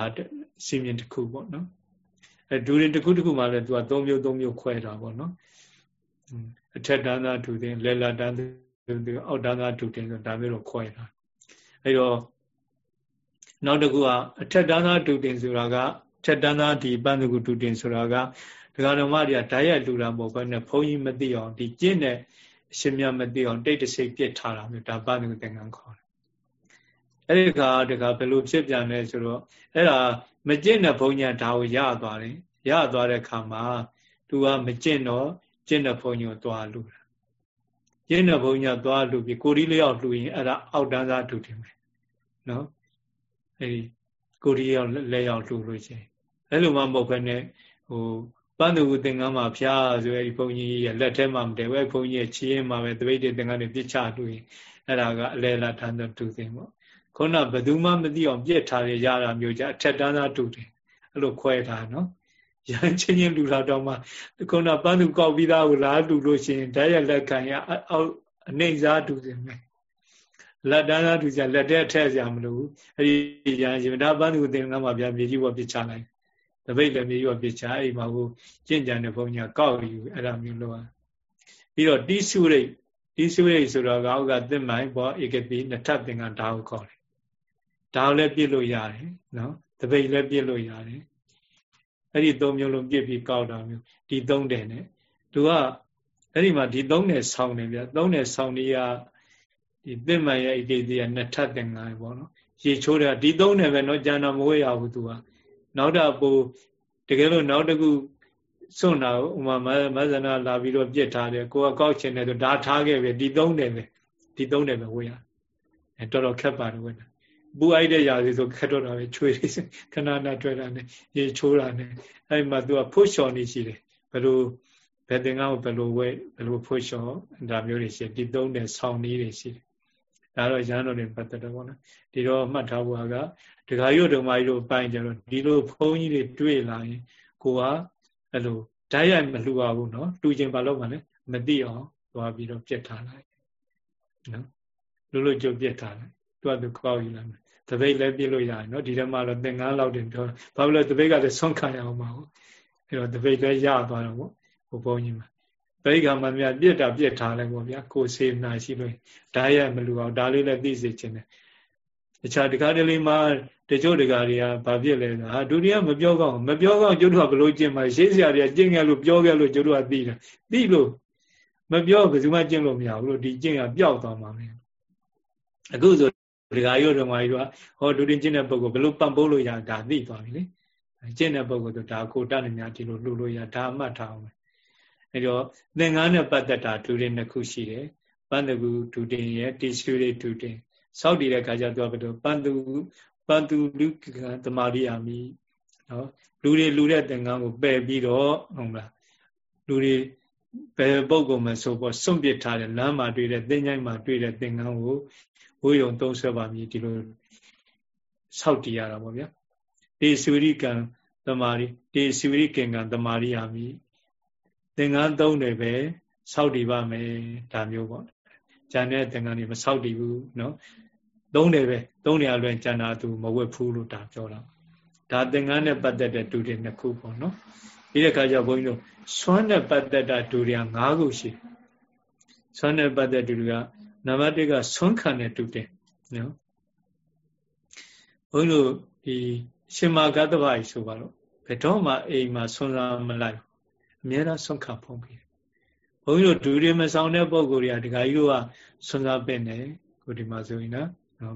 စီမင်းတစ်ခုပေါ့နော် အဲဒူရင်တစ်ခုတစ်ခုမှလည်းသူက၃မျိုး၃မျိုးခွဲတာပေါ့နော်အထက်တန်းသားဒူတင်လဲလာတန်းသူအောက်တန်းသားဒူတင်ဆိုဒါမျိုးတော့ခွဲတာအဲတော့နောက်တစ်ခုကအထက်တန်းသားဒူတင်ဆိုတာကထက်တန်းသားဒီပန်းစကုဒူတင်ဆိုတာကဒကာတော်မတွေကဓာတ်ရိုက်လူတာမဟုတ်ဘဲနဲ့ဘုန်းကြီးမသိအောင်ဒီကျင့်တဲ့အရှင်မြတ်မသိအောင်တိတ်တဆိတ်ပြစ်ထားတာမျိုးဒါပန်းစကုသင်္ကန်းခေါ်တယ် အဲ့ဒီခါတခါဘယ်လိုဖြစ်ပြန်လဲဆိုတော့အဲ့ဒါမကျင့်တဲ့ဘုန်းကြီးဒါကိုရသွားတယ်ရသွားတဲ့ခါမှာသူကမကျင့်တော့ကျင့်တဲ့ဘုန်းကြီးကိုသွားလူတာကျင့်တဲ့ဘုန်းကြီးကသွားလူပြီးကိုရီးလျောက်လူရင်အဲ့ဒါအောက်တန်းသားတူတယ်မယ်နော်အဲဒီကိုရီးရောက်လက်ရောက်လှူလို့ချင်းအဲ့လိုမှမဟုတ်ဘဲနဲ့ဟိုပန်းသူသင်္ကန်းမှာဖျားဆိုအဲ့ဒီဘုန်းကြီးရဲ့လက်ထဲမှာမတည်ဘဲဘုန်းကြီးရဲ့ချီးရင်မှာပဲတပိတ်တဲ့သင်္ကန်းတွေပြစ်ချလှူရင်အဲ့ဒါကအလဲလာထမ်းတော့တူသိပေါ့ ခုနဘယ်သူမှမသိအောင်ပြစ်ထားရရတာမျိုးကြအထက်တန်းသားတူတယ်အဲ့လိုခွဲထားနော်ရန်ချင်းချင်းလူလာတော့မှခုနပန်းသူကောက်ပြီးသားကိုလာတူလို့ရှိရင်ဓာတ်ရလက်ခံရအောက်အနေစားတူစင်မယ်လက်တန်းသားတူကြလက်တဲ့ထည့်စရာမလိုဘူးအဲ့ဒီရန်ရှင်ဒါပန်းသူသင်္ကန်းမှာဗျာမြေကြီးပေါ်ပြချလိုက်တပိတ်လည်းမြေကြီးပေါ်ပြချအဲ့မှာကိုကျင့်ကြံတဲ့ဘုံညာကောက်ယူအဲ့ဒါမျိုးလို့ပြီးတော့တိစုရိတ်တိစုရိတ်ဆိုတော့ကောက်ကသစ်မိုင်ဘောဧကတိနှစ်ထပ်သင်္ကန်းဒါကိုခေါ်တယ် ဒါကိုလည်းပြစ်လို့ရတယ်နော်တပိတ်လည်းပြစ်လို့ရတယ်အဲ့ဒီသုံးမျိုးလုံးပြစ်ပြီးကောက်တာမျိုးဒီသုံးတယ်နဲ့သူကအဲ့ဒီမှာဒီသုံးတယ်ဆောင်းတယ်ဗျသုံးတယ်ဆောင်းနေရဒီသစ်မှန်ရဲ့အကိတိကနှစ်ထပ်သင်္ကန်းပေါ့နော်ရေချိုးတယ်ဒီသုံးတယ်ပဲနော်ကျန်တော့မဝေးရဘူးသူကနောက်တော့ပိုတကယ်လို့နောက်တစ်ခုစွန့်တာဥမာမဇနာလာပြီးတော့ပြစ်ထားတယ်ကိုကကောက်ချင်တယ်ဆိုဒါထားခဲ့ပြီဒီသုံးတယ်ပဲဒီသုံးတယ်ပဲဝေးရအဲတော်တော်ခက်ပါတယ်ဝေးတာ ပူအိုက်တဲ့ຢာစီဆိုခက်တော့တာပဲချွေခဏနာတွေ့တာနဲ့ရေချိုးတာနဲ့အဲ့မှာသူကဖွတ်လျှော်နေရှိတယ်ဘယ်လိုဘယ်တင်ကားကိုဘယ်လိုဝဲဘယ်လိုဖွတ်လျှော်ဒါမျိုးတွေရှိဒီသုံးတယ်ဆောင်းနည်းတွေရှိတယ်ဒါတော့ရဟန်းတော်တွေပတ်သက်တော့ဗောနော်ဒီတော့မှတ်ထားဖို့ကဒကာရုပ်ဓမ္မကြီးတို့ပိုင်းကြတော့ဒီလိုဘုန်းကြီးတွေတွေ့လာရင်ကိုကအဲ့လိုဓာတ်ရိုက်မလှူပါဘူးနော်လှူခြင်းဘာလို့မှလဲမသိအောင်သွားပြီးတော့ပြက်ထားလိုက်နော်လူလူကြုတ်ပြက်ထားလိုက်သူကသူကောက်ယူလိုက်မယ် တပိတ်လည်းပြစ်လို့ရတယ်နော်ဒီထဲမှာတော့သင်္ကန်းလောက်တင်ပြောဘာလို့လဲတပိတ်ကလည်းဆွန့်ခံရအောင်ပါဘူးအဲ့တော့တပိတ်လည်းရသွားတော့ဗောဟိုဘုန်းကြီးမှာပရိက္ခမမြတ်ပြစ်တာပြစ်ထားလိုက်ပေါ့ဗျာကိုစေနာရှိလို့ဓာတ်ရမလူအောင်ဒါလေးလည်းသိစေခြင်းတယ်တခြားတခါတလေမှာတချို့တကာတွေကဘာဖြစ်လဲဆိုဟာဒုတိယမပြောကောင်းမပြောကောင်းကျုပ်တို့ကဘလို့ကျင့်မှာရှေးစရာတွေကကျင့်ခဲ့လို့ပြောခဲ့လို့ကျုပ်တို့ကသိတယ်သိလို့မပြောဘယ်သူမှကျင့်လို့မရဘူးလို့ဒီကျင့်ကပျောက်သွားမှာပဲအခုဆို ဒကာရုပ်တော်မကြီးတို့ကဟောဒုတိယကျင့်တဲ့ပုဂ္ဂိုလ်ဘလို့ပံ့ပိုးလို့ရဒါသိသွားပြီလေကျင့်တဲ့ပုဂ္ဂိုလ်ဆိုဒါကိုတတ်နေများဒီလိုလှူလို့ရဒါမှတ်ထားအောင်အဲတော့သင်္ကန်းနဲ့ပတ်သက်တာဒုတိယနှစ်ခုရှိတယ်ပန္နကုဒုတိယရဲ့တိစုရိဒုတိယစောက်တည်တဲ့ခါကျသူကဘယ်လိုပန်သူပန်သူလူကတမာရိယာမိနော်လူတွေလူတဲ့သင်္ကန်းကိုပယ်ပြီးတော့ဟုတ်မလားလူတွေဘယ်ပုဂ္ဂိုလ်မှဆိုပေါ်စွန့်ပစ်ထားတဲ့လမ်းမှာတွေ့တဲ့သင်္ချိုင်းမှာတွေ့တဲ့သင်္ကန်းကို ဝိယုံသုံးဆွဲပါမည်ဒီလိုစောက်တည်ရတာပေါ့ဗျာဒီစုရိကံတမာရီဒီစုရိကင်ကံတမာရိယာမိသင်္ကန်းသုံးတယ်ပဲစောက်တည်ပါမယ်ဒါမျိုးပေါ့ဂျန်တဲ့သင်္ကန်းတွေမစောက်တည်ဘူးနော်သုံးတယ်ပဲသုံးတယ်အလွယ်ဂျန်တာသူမဝတ်ဘူးလို့ဒါပြောတာဒါသင်္ကန်းနဲ့ပတ်သက်တဲ့ဒုတိယနှစ်ခုပေါ့နော်ဒီတဲ့ခါကျဘုန်းကြီးတို့ဆွမ်းနဲ့ပတ်သက်တာဒုတိယ၅ခုရှိဆွမ်းနဲ့ပတ်သက်ဒုတိယ နံပါတ်1ကဆွမ်းခံတဲ့ဒုတိယနော်ဘုန်းကြီးတို့ဒီရှင်မာဂတ္တဗကြီးဆိုပါတော့ဘယ်တော့မှအိမ်မှာဆွမ်းစားမလိုက်အများအားဆွမ်းခံဖုံးပြီးဘုန်းကြီးတို့ဒူတွေမဆောင်တဲ့ပုံကိုယ်တွေကဒကာကြီးတို့ကဆွမ်းစားပင့်တယ်ကိုဒီမှာဆိုရင်နော်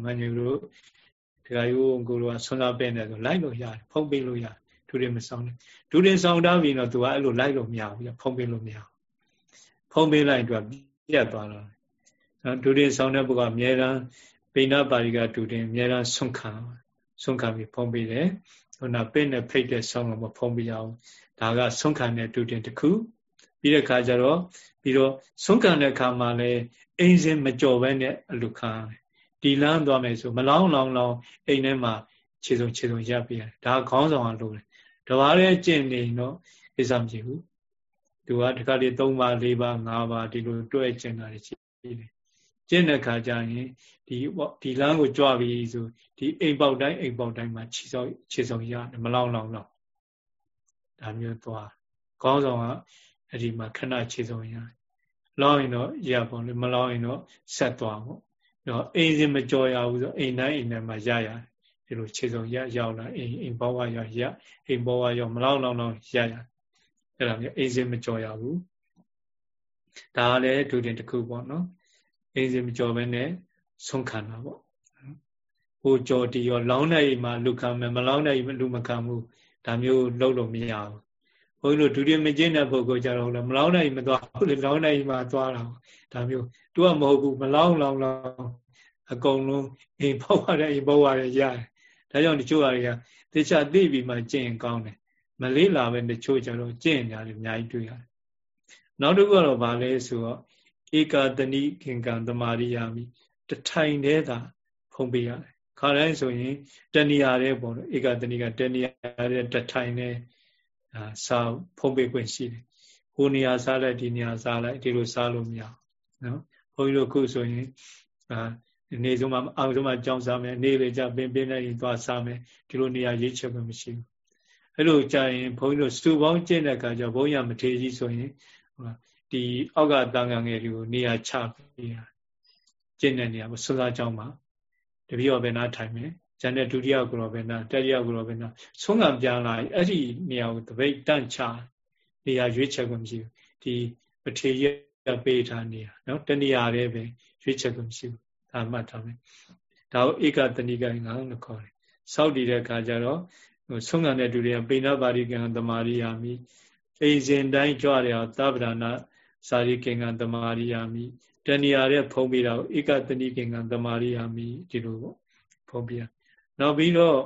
မညူတို့ဒကာကြီးကိုကိုတို့ကဆွမ်းစားပင့်တယ်ဆိုလိုက်လို့ရတယ်ဖုံးပေးလို့ရတယ်ဒူတွေမဆောင်နဲ့ဒူတွေဆောင်ထားပြီးတော့သူကအဲ့လိုလိုက်လို့မရဘူးဖုံးပေးလို့မရဘူးဖုံးပေးလိုက်တော့ပြတ်သွားတော့နော် ဒူတွေဆောင်တဲ့ဘုကအများအားပိဏပါရိကဒူတွေအများအားဆွမ်းခံဆုံးခံပြီးဖုံးပေးတယ်ဟိုနာပင့်နဲ့ဖိတ်တဲ့ဆောင်းတော့မဖုံးပြအောင်ဒါကဆုံးခံတဲ့တူတင်တစ်ခုပြီးတဲ့ခါကျတော့ပြီးတော့ဆုံးခံတဲ့ခါမှာလည်းအိမ်စဉ်မကြော်ဘဲနဲ့အလူခံရတယ်ဒီလမ်းသွားမယ်ဆိုမလောင်းလောင်းလောင်းအိမ်ထဲမှာခြေစုံခြေစုံရပ်ပြရတယ်ဒါခေါင်းဆောင်အောင်လုပ်တယ်တဘာတဲ့ကျင့်နေတော့ကိစ္စမရှိဘူးသူကတခါလေ3ပါ4ပါ5ပါဒီလိုတွဲကျင့်တာရှိတယ် ကျင့်တဲ့ခါကျရင်ဒီဒီလမ်းကိုကြွပြီးဆိုဒီအိမ်ပေါက်တိုင်းအိမ်ပေါက်တိုင်းမှာခြေဆောင်ခြေဆောင်ရတယ်မလောင်းလောင်းတော့ဒါမျိုးသွားခေါင်းဆောင်ကအဲ့ဒီမှာခဏခြေဆောင်ရတယ်လောင်းရင်တော့ရပါလေမလောင်းရင်တော့ဆက်သွားပေါ့တော့အိမ်စင်မကြော်ရဘူးဆိုအိမ်တိုင်းအိမ်တိုင်းမှာရရတယ်ဒီလိုခြေဆောင်ရရောက်လာအိမ်အိမ်ဘောကရောက်ရအိမ်ဘောကရောက်မလောင်းလောင်းလောင်းရရအဲ့ဒါမျိုးအိမ်စင်မကြော်ရဘူးဒါလည်းဒုတင်တစ်ခုပေါ့နော် အိမ်စင်မကြော်ဘဲနဲ့ဆုံးခံတာပေါ့ဟိုကြော်တီရောလောင်းတဲ့အိမ်မှာလူခံမယ်မလောင်းတဲ့အိမ်လူမခံဘူးဒါမျိုးလုပ်လို့မရဘူးဘုန်းကြီးတို့ဒုတိယမကျင့်တဲ့ပုဂ္ဂိုလ်ကြတော့လည်းမလောင်းတဲ့အိမ်မသွားဘူးလေလောင်းတဲ့အိမ်မှာသွားတာဒါမျိုးသူကမဟုတ်ဘူးမလောင်းလောင်းလောင်းအကုန်လုံးအိမ်ပေါက်ရတဲ့အိမ်ပေါက်ရတဲ့ရတယ်ဒါကြောင့်တချို့အရာတေချာသိပြီးမှကျင့်ကောင်းတယ်မလေးလာပဲတချို့ကြတော့ကျင့်ကြတယ်အများကြီးတွေ့ရတယ်နောက်တစ်ခုကတော့ဗာလဲဆိုတော့ ဧကာတဏိခင်ကံတမာရိယာမိတထိုင်တည်းသာဖုံးပေးရတယ်ခါတိုင်းဆိုရင်တဏီယာတဲ့ပေါ့နော်ဧကတဏီကတဏီယာတဲ့တထိုင်နဲ့အာစာဖုံးပေးခွင့်ရှိတယ်ဟိုနေရာစားလိုက်ဒီနေရာစားလိုက်ဒီလိုစားလို့မရနော်ဘုန်းကြီးတို့ခုဆိုရင်အာနေဆုံးမှာအောင်ဆုံးမှာကြောင်းစားမယ်နေလေကြပင်ပင်နဲ့ရင်သွားစားမယ်ဒီလိုနေရာရွေးချယ်ခွင့်မရှိဘူးအဲ့လိုကြာရင်ဘုန်းကြီးတို့စူပေါင်းကျင့်တဲ့အခါကျဘုန်းကြီးကမထေကြီးဆိုရင် ဒီအောက်ကတန်ခံငယ်တွေကိုနေရာချပြီးကျင့်တဲ့နေရာမှာစွစားကြောင်းမှာတပည့်တော်ဘယ်နာထိုင်မယ်ကျန်တဲ့ဒုတိယကိုရောဘယ်နာတတိယကိုရောဘယ်နာဆုံးကပြန်လာအဲ့ဒီနေရာကိုတပိတ်တန့်ချနေရာရွေးချယ်ခွင့်မရှိဘူးဒီပထေရပေးထားနေရာနော်တနေရာလေးပဲရွေးချယ်ခွင့်မရှိဘူးဒါမှတ်ထားမယ်ဒါကိုဧကတဏိကငါးလို့ခေါ်တယ်စောက်တည်တဲ့အခါကျတော့ဆုံးကတဲ့ဒုတိယပိဏပါရိကံတမာရိယာမိအိစဉ်တိုင်းကြွရအောင်သဗ္ဗဒါနာ စာရိကင်္ဂံတမာရိယာမိတဏှာရဲ့ဖုံးပြီးတော့ဧကတဏိကင်္ဂံတမာရိယာမိဒီလိုပေါ့ဖုံးပြနောက်ပြီးတော့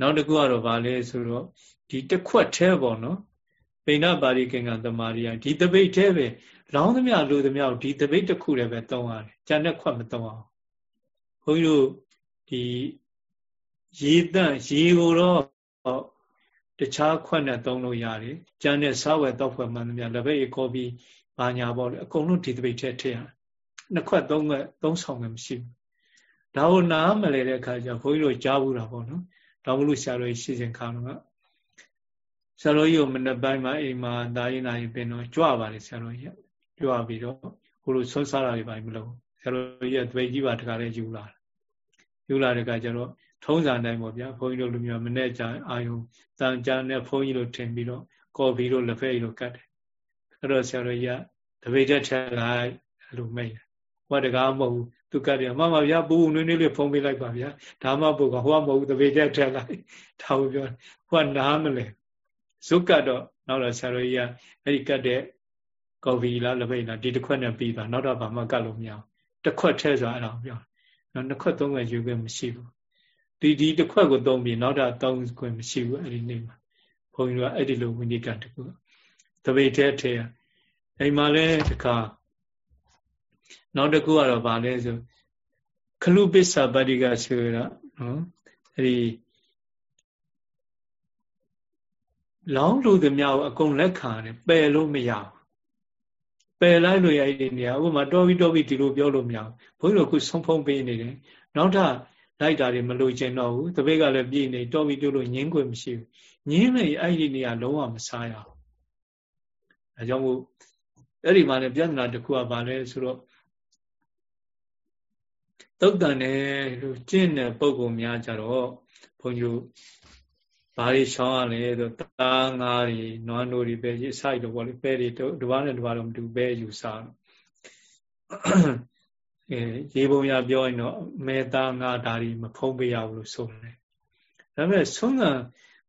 နောက်တစ်ခုကတော့ဗာလဲဆိုတော့ဒီတစ်ခွက်แท้ပေါ့နော်ပိဏပါရိကင်္ဂံတမာရိယာဒီတပိတ်แท้ပဲလောင်းသမျှလူသမျှဒီတပိတ်တစ်ခုလည်းပဲသုံးရတယ်ကျန်တဲ့ခွက်မသုံးအောင်ဘုန်းကြီးတို့ဒီရေတန့်ရေကိုတော့ တခြားခွက်နဲ့သုံးလို့ရတယ်ကျန်တဲ့စားဝယ်တော့ဖွဲ့မှန်သမျှလက်ဘက်ရေကောပြီးဘာညာပေါ့လေအကုန်လုံးဒီတပိတ်ထဲထည့်ရနှစ်ခွက်သုံးခွက်သုံးဆောင်မှမရှိဘူးဒါကိုနားမလဲတဲ့အခါကျဘုန်းကြီးတို့ကြားဘူးတာပေါ့နော်တောင်မလို့ဆရာတော်ကြီးရှင်းစင်ခါတော့ဆရာတော်ကြီးကိုမနေ့ပိုင်းမှာအိမ်မှာဒါရင်နာရင်ပင်တော့ကြွပါလေဆရာတော်ကြီးကြွပြီးတော့ကိုလိုဆွန်းစားတာတွေပါမလို့ဆရာတော်ကြီးကတပိတ်ကြီးပါတခါလေးယူလာယူလာတဲ့အခါကျတော့ ထုံးစံတိုင်းပေါ့ဗျာဘုန်းကြီးတို့လူမျိုးမနေ့ကျအာယုံတန်ကြာနဲ့ဘုန်းကြီးတို့ထင်ပြီးတော့ကော်ဖီတို့လက်ဖက်ရည်တို့ကတ်တယ်အဲ့တော့ဆရာတော်ကြီးကတပိတ်တက်ထက်လိုက်အဲ့လိုမိတ်တယ်ဟောတကားမဟုတ်ဘူးသူကတ်တယ်မမဗျာပူနွေးနွေးလေးဖုံးပေးလိုက်ပါဗျာဒါမှပုတ်ကဟောမဟုတ်ဘူးတပိတ်တက်ထက်လိုက်ဒါကိုပြောဟောနားမလဲဇုတ်ကတ်တော့နောက်တော့ဆရာတော်ကြီးကအဲ့ဒီကတ်တဲ့ကော်ဖီလားလက်ဖက်လားဒီတစ်ခွက်နဲ့ပြီးသွားနောက်တော့ဘာမှကတ်လို့မရဘူးတစ်ခွက်ထဲဆိုတာအဲ့ဒါပြောနော်နှစ်ခွက်သုံးခွက်ယူခွင့်မရှိဘူး ဒီဒီတစ်ခွက်ကိုသုံးပြီးနောက်တာသုံးခွင့်မရှိဘူးအဲ့ဒီနေ့မှာဘုန်းကြီးတို့ကအဲ့ဒီလိုဝိနည်းကတခုတပိတ်ထဲထဲအိမ်မှာလဲတခါနောက်တစ်ခုကတော့ဗာလဲဆိုခလုပစ္ဆပတ္တိကဆိုတာနော်အဲ့ဒီလောင်းလူသမျှကိုအကုန်လက်ခံတယ်ပယ်လို့မရဘူးပယ်လိုက်လို့ရတဲ့နေရာဥပမာတော်ပြီးတော်ပြီးဒီလိုပြောလို့မရဘူးဘုန်းကြီးတို့ခုဆုံးဖုံးပေးနေတယ်နောက်ထပ် လိုက်တာတွေမလို့ကျင်တော့ဘူးတပည့်ကလည်းပြည်နေတော်ပြီးတို့လို့ငင်းခွင့်မရှိဘူးငင်းမယ်အဲ့ဒီနေရာလုံးဝမစားရဘူးအဲကြောင့်မို့အဲ့ဒီမှာလည်းပြဿနာတစ်ခုကဘာလဲဆိုတော့တုတ်တန်တယ်လို့ကျင့်တဲ့ပုံပုံများကြတော့ဘုန်းကြီးဘာတွေရှောင်းရလဲဆိုသားငါးတွေနွားနိုးတွေပဲအစိုက်တော့ဗောလေပဲတွေတဘာနဲ့တဘာတော့မတူပဲယူစားတော့ အဲရေပုံရပြောရင်တော့မဲသားငါးဒါတွေမဖုံးပေးရဘူးလို့ဆိုတယ်ဒါပေမဲ့ဆုံးက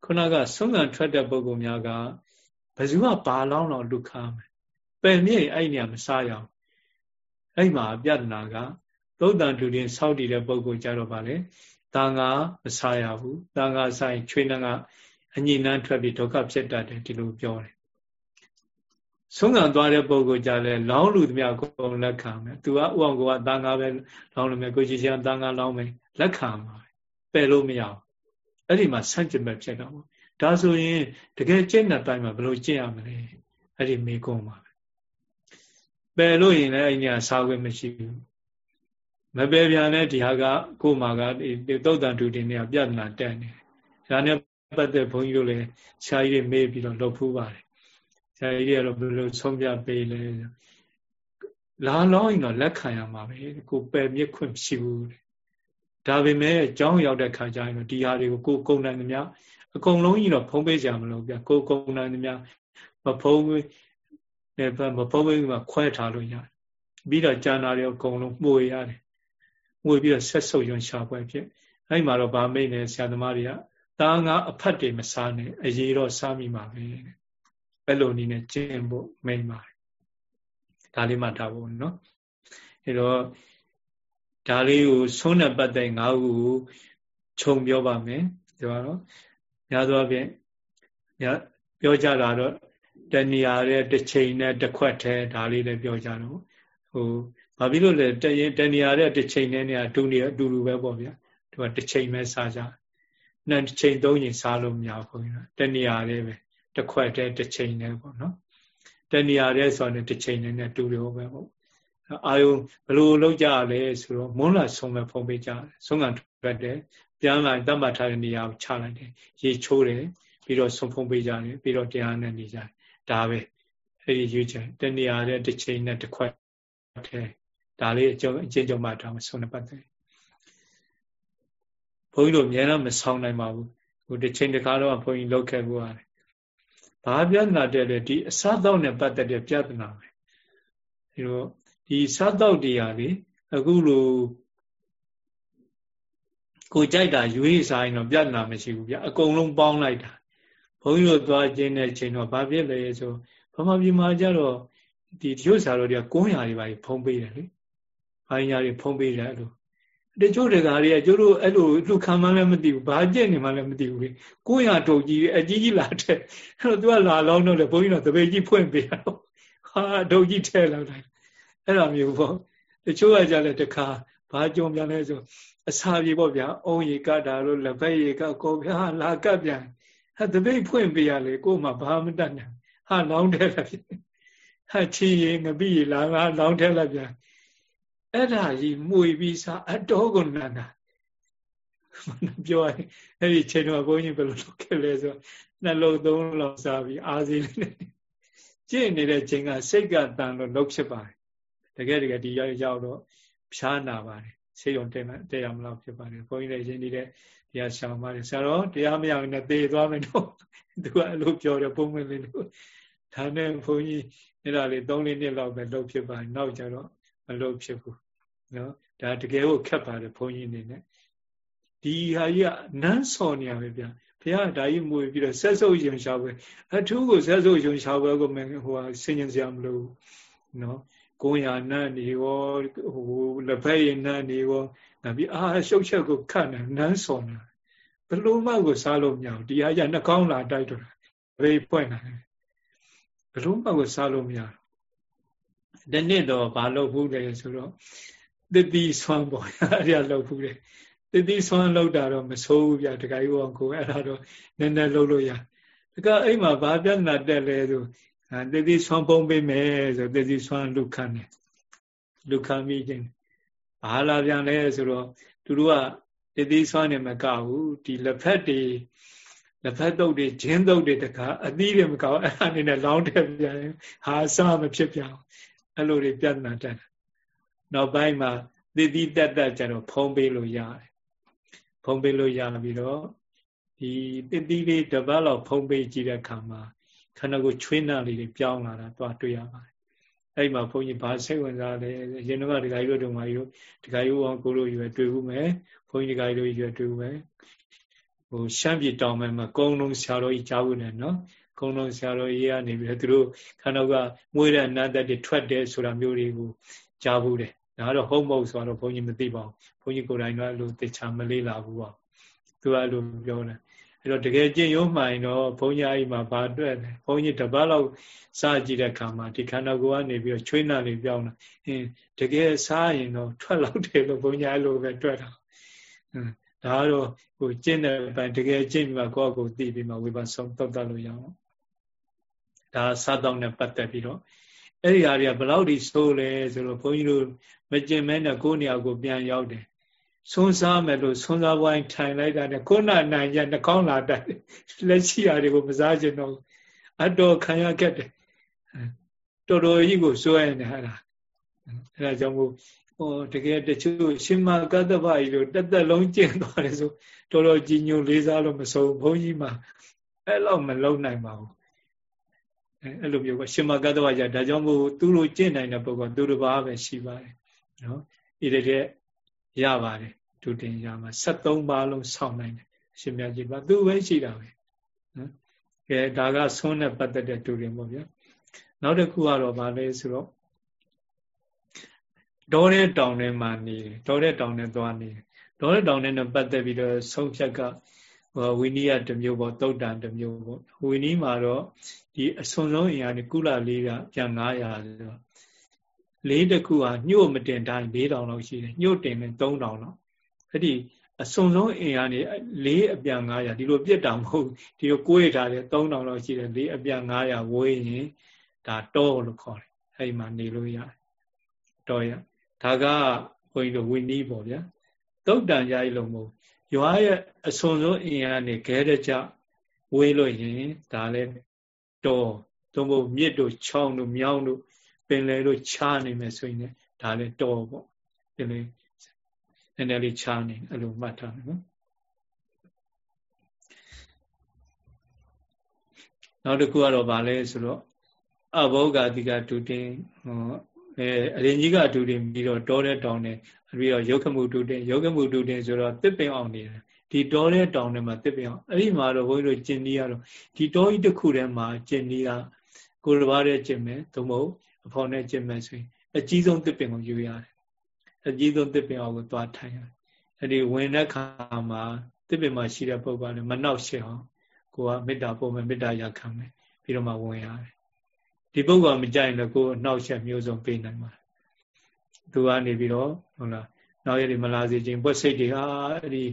ခုနကဆုံးကထွက်တဲ့ပုံပုံများကဘယ်သူကဘာလောင်းတော့လူခါမယ်ပယ်မြေအဲ့နေရာမစားရအောင်အဲ့မှာပြဿနာကသုတ်တန်တူတင်စောက်တည်တဲ့ပုံကိုကြတော့ဗာလေတန်ခါမစားရဘူးတန်ခါဆိုင်ချွေးနှံကအညိနှမ်းထွက်ပြီးဒုက္ခဖြစ်တတ်တယ်ဒီလိုပြောတယ် ဆုံးခံသွားတဲ့ပုံကိုကြလဲလောင်းလူသမျှကိုလက်ခံမယ်သူကဥအောင်ကတန်ခါပဲလောင်းလို့မယ်ကိုကြီးချင်တန်ခါလောင်းမယ်လက်ခံပါပယ်လို့မရဘူးအဲ့ဒီမှာဆန့်ကျင်ဘက်ဖြစ်တော့ဒါဆိုရင်တကယ်ကျင့်တဲ့တိုင်းမှာဘယ်လိုကျင့်ရမလဲအဲ့ဒီမေကုံးပါပယ်လို့ရင်လည်းအဲ့ဒီကစားခွင့်မရှိဘူးမပယ်ပြန်တဲ့ဒီဟာကကို့မှာကဒီသုတ်တန်တူတင်တွေကပြဿနာတက်နေတယ်ဒါနဲ့ပတ်သက်ဘုန်းကြီးတို့လည်းဆရာကြီးတွေမေးပြီးတော့လုပ်ဖူးပါတယ်ဆ ရာကြီးတွေကတော့ဘယ်လိုဆုံးပြပေးလဲလာလောင်းရင်တော့လက်ခံရမှာပဲကိုပယ်မြစ်ခွင့်မရှိဘူးဒါပေမဲ့အကြောင်းရောက်တဲ့ခါကျရင်ဒီဟာတွေကိုကိုကုံနိုင်သမျှအကုန်လုံးကြီးတော့ဖုံးပေးကြမလို့ဗျကိုကုံနိုင်သမျှမဖုံးနဲ့မဖုံးပေးမှခွဲထားလို့ရတယ်ပြီးတော့ကျန်တာတွေအကုန်လုံးမှုရတယ်ငွေပြီးတော့ဆက်ဆုပ်ရွံရှာပွဲဖြစ်အဲ့မှာတော့ဗာမိတ်နေဆရာသမားတွေကတာငါအဖတ်တွေမစားနဲ့အရေးတော့စားမိမှာပဲ အဲ့လိုနည်းနဲ့ကျင့်ဖို့မိန်ပါတယ်ဒါလေးမှထားဖို့နော်အဲ့တော့ဒါလေးကိုဆုံးတဲ့ပတ်သက်ငါးခုကိုခြုံပြောပါမယ်ဒီပါတော့များသောအားဖြင့်ပြောကြတာတော့တဏှာရဲ့တစ်ချိန်နဲ့တစ်ခွက်ထဲဒါလေးလည်းပြောကြတော့ဟိုဘာဖြစ်လို့လဲတရင်တဏှာတဲ့တစ်ချိန်နဲ့နေအတူနေအတူတူပဲပေါ့ဗျာဒီမှာတစ်ချိန်ပဲစားကြနှစ်ချိန်သုံးချိန်စားလို့မရဘူးခင်ဗျာတဏှာတဲ့ပဲ တစ်ခွက်တည်းတစ်ချိန်နဲ့ပေါ့နော်တဏှာတဲ့ဆိုတော့တစ်ချိန်နဲ့နဲ့တူတယ်ပဲပေါ့အာယုဘလို့လောက်ကြလဲဆိုတော့မွန်းလာဆုံးမဲ့ဖုံးပေးကြတယ်ဆုံးကထွက်တယ်ပြန်လာတတ်မှတ်ထားတဲ့နေရာကိုချလိုက်တယ်ရေချိုးတယ်ပြီးတော့ဆုံးဖုံးပေးကြတယ်ပြီးတော့တရားနဲ့နေကြတယ်ဒါပဲအဲ့ဒီရွေးချယ်တဏှာတဲ့တစ်ချိန်နဲ့တစ်ခွက်တည်းဒါလေးအကျုံအချင်းကျုံမှထားမဆုံးနေပတ်တယ်ဘုန်းကြီးတို့အများတော့မဆောင်နိုင်ပါဘူးဟိုတစ်ချိန်တစ်ခါတော့ဘုန်းကြီးလောက်ခဲ့ဘူးရတယ် ဘာပြဿနာတဲ့လဲဒီအစားတောက်နဲ့ပတ်သက်တဲ့ပြဿနာပဲဒီတော့ဒီစားတောက်တရားလေအခုလိုကိုကြိုက်တာရွေးစားရင်တော့ပြဿနာမရှိဘူးဗျအကုန်လုံးပေါင်းလိုက်တာဘုန်းကြီးတို့သွားခြင်းတဲ့ချိန်တော့ဘာဖြစ်လဲဆိုဗမာပြည်မှာကြတော့ဒီတချို့ဆရာတော်တွေကကုန်းရာတွေပါဖုံးပေးတယ်လေဘာညာတွေဖုံးပေးတယ်အဲ့လို တချို့တကားတွေကကျတို့အဲ့လိုလူခံမှလည်းမသိဘူးဘာကြက်နေမှလည်းမသိဘူးလေကိုရတုတ်ကြီးအကြီးကြီးလာတဲ့အဲ့တော့သူကလာလောင်းတော့လေဘုန်းကြီးတော့တပည့်ကြီးဖွင့်ပေးတော့ဟာတုတ်ကြီးထဲလောက်လိုက်အဲ့လိုမျိုးပေါ့တချို့ကကြလည်းတခါဘာကြုံပြန်လဲဆိုအစာပြေပေါ့ဗျာအုံးရီကတာလို့လက်ဖက်ရီကကိုဗျာလာကပ်ပြန်ဟာတပည့်ဖွင့်ပေးရလေကို့မှာဘာမတတ်နိုင်ဟာလောင်းထဲလာဖြစ်ဟာချီရီငပိရီလာငါလောင်းထဲလာပြန် အဲ့ဒါကြီးမှုပြီးစားအတော်ကိုနန္တာပြောရင်အဲ့ဒီချိန်တော့ဘုန်းကြီးဘယ်လိုလုပ်ခဲ့လဲဆိုနှလုံးသုံးလုံးစားပြီးအာစီလေးနဲ့ကြည့်နေတဲ့ချိန်ကစိတ်ကတန်လို့လုပ်ဖြစ်ပါတယ်တကယ်တကယ်ဒီရောက်ရောက်တော့ဖြားနာပါတယ်ဆေးရုံတက်မှတက်ရမလို့ဖြစ်ပါတယ်ဘုန်းကြီးလည်းရင်းနေတဲ့တရားရှောင်ပါတယ်ဆရာတော်တရားမရရင်လည်းသေသွားမယ်တော့သူကအဲ့လိုပြောတယ်ပုံမှန်လေးလို့ဒါနဲ့ဘုန်းကြီးအဲ့ဒါလေး၃လေးနှစ်လောက်ပဲလုပ်ဖြစ်ပါတယ်နောက်ကျတော့မလုပ်ဖြစ်ဘူး နော်ဒါတကယ်ကိုခက်ပါတယ်ဘုန်းကြီးအနေနဲ့ဒီဟာကြီးကနန်းစော်နေရပဲဗျဘုရားဒါကြီးမွေပြီးတော့ဆက်စုပ်ရင်ရှားပွဲအထူးကိုဆက်စုပ်ရင်ရှားပွဲကိုမင်းဟိုဟာဆင်ញင်စရာမလိုနော်ကိုရနတ်နေရောဟိုလက်ဖက်ရည်နတ်နေရောငါပြီးအာရှုပ်ချက်ကိုခတ်နေနန်းစော်နေဘလို့မှကိုစားလို့မရဘူးတရားကြနှကောင်းလာတိုက်တော့ဘေးပွင့်လာတယ်ဘလို့မှကိုစားလို့မရဘူးဒီနေ့တော့ဘာလုပ်ဘူးလဲဆိုတော့ တတိဆွမ်းပေါ်အဲ့ဒါလုပ်ဘူးလေတတိဆွမ်းလုပ်တာတော့မဆိုးဘူးဗျတခါကြီးဘောကိုအဲ့ဒါတော့နည်းနည်းလုပ်လို့ရတခါအဲ့မှာဘာပြဿနာတက်လဲဆိုတတိဆွမ်းပုံးပေးမယ်ဆိုတတိဆွမ်းလူခံတယ်လူခံပြီးချင်းဘာလာပြန်လဲဆိုတော့သူတို့ကတတိဆွမ်းနေမကဘူးဒီလက်ဖက်တွေလက်ဖက်တုပ်တွေဂျင်းတုပ်တွေတခါအသီးတွေမကောက်အဲ့ဒါနေနဲ့လောင်းထည့်ပြန်ဟာအစမဖြစ်ပြန်အဲ့လိုတွေပြဿနာတက်တယ် နောက်ပိုင်းမှာသီတိတက်တက်ကျတော့ဖုံးပေးလို့ရတယ်ဖုံးပေးလို့ရပြီးတော့ဒီသီတိလေးတစ်ပတ်လောက်ဖုံးပေးကြည့်တဲ့အခါမှာခန္ဓာကိုယ်ချွေးနှံလေးတွေပြောင်းလာတာတွားတွေ့ရပါတယ်အဲ့မှာဘုန်းကြီးဘာစိတ်ဝင်စားလဲရင်တော့ဒကာကြီးတို့တို့မာကြီးတို့ဒကာကြီးအောင်ကိုလိုရွယ်တွေ့ဘူးမယ်ဘုန်းကြီးဒကာကြီးတို့ရွယ်တွေ့ဘူးမယ်ဟိုရှမ်းပြည်တောင်ပိုင်းမှာကုန်းလုံးဆရာတော်ကြီးကြားဘူးနဲ့နော်ကုန်းလုံးဆရာတော်ကြီးကနေပြီးတော့သူတို့ခန္ဓာကမွေးတဲ့အနတ်တွေထွက်တယ်ဆိုတာမျိုးတွေကိုကြားဘူးတယ် ဒါကတော့ဟုတ်မဟုတ်ဆိုတော့ဘုန်းကြီးမသိပါဘူးဘုန်းကြီးကိုယ်တိုင်တော့အဲ့လိုသိချာမလေးလာဘူးပေါ့သူကအဲ့လိုပြောတယ်အဲ့တော့တကယ်ကျင့်ရုံးမှန်တော့ဘုန်းကြီးအဲ့မှာဗာတွက်တယ်ဘုန်းကြီးတပတ်လောက်စကြည့်တဲ့အခါမှာဒီခန္ဓာကိုယ်ကနေပြီးတော့ချွေးနာလေးပြောင်းလာအင်းတကယ်စားရင်တော့ထွက်လောက်တယ်လို့ဘုန်းကြီးအဲ့လိုပဲတွက်တာအင်းဒါကတော့ဟိုကျင့်တဲ့ပိုင်းတကယ်ကျင့်ပြီးမှကိုယ့်ကိုယ်သိပြီးမှဝိပဿနာသုံးသပ်လို့ရအောင်ဒါစားတော့နဲ့ပတ်သက်ပြီးတော့အဲ့ဒီဟာတွေကဘယ်လောက်ထိဆိုးလဲဆိုတော့ဘုန်းကြီးတို့ မကျင်မဲနဲ့ကိုယ်နေရာကိုပြန်ရောက်တယ်ဆွန်းစားမယ်လို့ဆွန်းစားပွိုင်းထိုင်လိုက်တာနဲ့ခုနနိုင်ရနှကောင်းလာတတ်လက်ရှိရာတွေကိုမစားချင်တော့အတော်ခံရခဲ့တယ်တော်တော်ကြီးကိုစွဲနေဟာလားအဲဒါကြောင့်မို့ဟောတကယ်တချို့ရှင်မကတ္တဗကြီးလို့တက်တက်လုံးကျင့်သွားတယ်ဆိုတော်တော်ကြီးညိုလေးစားလို့မဆုံးဘုန်းကြီးမှာအဲ့လောက်မလုံနိုင်ပါဘူးအဲ့လိုမျိုးကရှင်မကတ္တဝါကြဒါကြောင့်မို့သူတို့ကျင့်နိုင်တဲ့ပုဂ္ဂိုလ်သူတစ်ပါးပဲရှိပါတယ် နော်ဣတိတဲ့ရပါတယ်ဒုတင်ရမှာ73ပါးလုံးဆောင်းနိုင်တယ်ရှင်မြတ်ကြီးပါသူပဲရှိတာပဲနော်ကဲဒါကဆုံးနဲ့ပတ်သက်တဲ့ဒုတင်ပေါ့ဗျာနောက်တစ်ခုကတော့ဗာလဲဆိုတော့ဒေါတဲ့တောင်ထဲမှာနေတယ်ဒေါတဲ့တောင်ထဲသွားနေတယ်ဒေါတဲ့တောင်ထဲနဲ့ပတ်သက်ပြီးတော့ဆုံးဖြတ်ကဝိနည်းတစ်မျိုးပေါ့တုတ်တန်တစ်မျိုးပေါ့ဝိနည်းမှာတော့ဒီအစွန်ဆုံးအင်အားဒီကုလလေးကပြန်900ဆိုတော့ လေးတစ်ခုဟာညှို့မတင်တိုင်း4000လောက်ရှိတယ်ညှို့တင်ရင်3000လောက်အဲ့ဒီအစွန်ဆုံးအင်အားနေလေးအပြန်900ဒီလိုပြစ်တာမဟုတ်ဒီလိုကိုးရထားတယ်3000လောက်ရှိတယ်လေးအပြန်900ဝေးရင်ဒါတောလို့ခေါ်တယ်အဲ့ဒီမှာနေလို့ရတယ်တောရဒါကဘုန်းကြီးတို့ဝိနည်းပေါ့ဗျာတုတ်တန်ကြရလို့မဟုတ်ရွာရဲ့အစွန်ဆုံးအင်အားနေခဲတဲ့ကြဝေးလို့ရင်ဒါလည်းတော်သို့မဟုတ်မြစ်တို့ချောင်းတို့မြောင်းတို့ပ င်လယ်တို့ချားနေမယ်ဆိုရင်ဒါလည်းတော်ပေါ့ပင်လယ်နည်းနည်းလေးချားနေအဲ့လိုမှတ်ထားမယ်နော်နောက်တစ်ခုကတော့ဗာလဲဆိုတော့အဘောဂတိကဒုတင်ဟောအဲအရင်ကြီးကဒုတင်ပြီးတော့တောတဲ့တောင်နဲ့ပြီးတော့ယောဂမှုဒုတင်ယောဂမှုဒုတင်ဆိုတော့တစ်ပင်အောင်နေတယ်ဒီတောတဲ့တောင်ထဲမှာတစ်ပင်အောင်အဲ့ဒီမှာတော့ဘုန်းကြီးတို့ကျင်နီးရတော့ဒီတောကြီးတစ်ခုထဲမှာကျင်နီးကကိုယ်တစ်ပါးတည်းကျင်မယ်သို့မဟုတ် အဖော်နဲ့ကျင်မယ်ဆိုရင်အကြီးဆုံးတစ်ပင်ကိုယူရတယ်အကြီးဆုံးတစ်ပင်အောင်ကိုသွားထိုင်ရတယ်အဲ့ဒီဝင်တဲ့ခါမှာတစ်ပင်မှာရှိတဲ့ပုဂ္ဂိုလ်လည်းမနှောက်ရှက်အောင်ကိုကမေတ္တာပို့မယ်မေတ္တာရခံမယ်ပြီးတော့မှဝင်ရတယ်ဒီပုဂ္ဂိုလ်ကမကြိုက်လို့ကိုယ်နှောက်ရှက်မျိုးစုံပေးနိုင်ပါတယ်သူကနေပြီးတော့ဟုတ်လားနောက်ရည်မလာစေခြင်းဘွက်စိတ်တွေဟာအဲ့ဒီ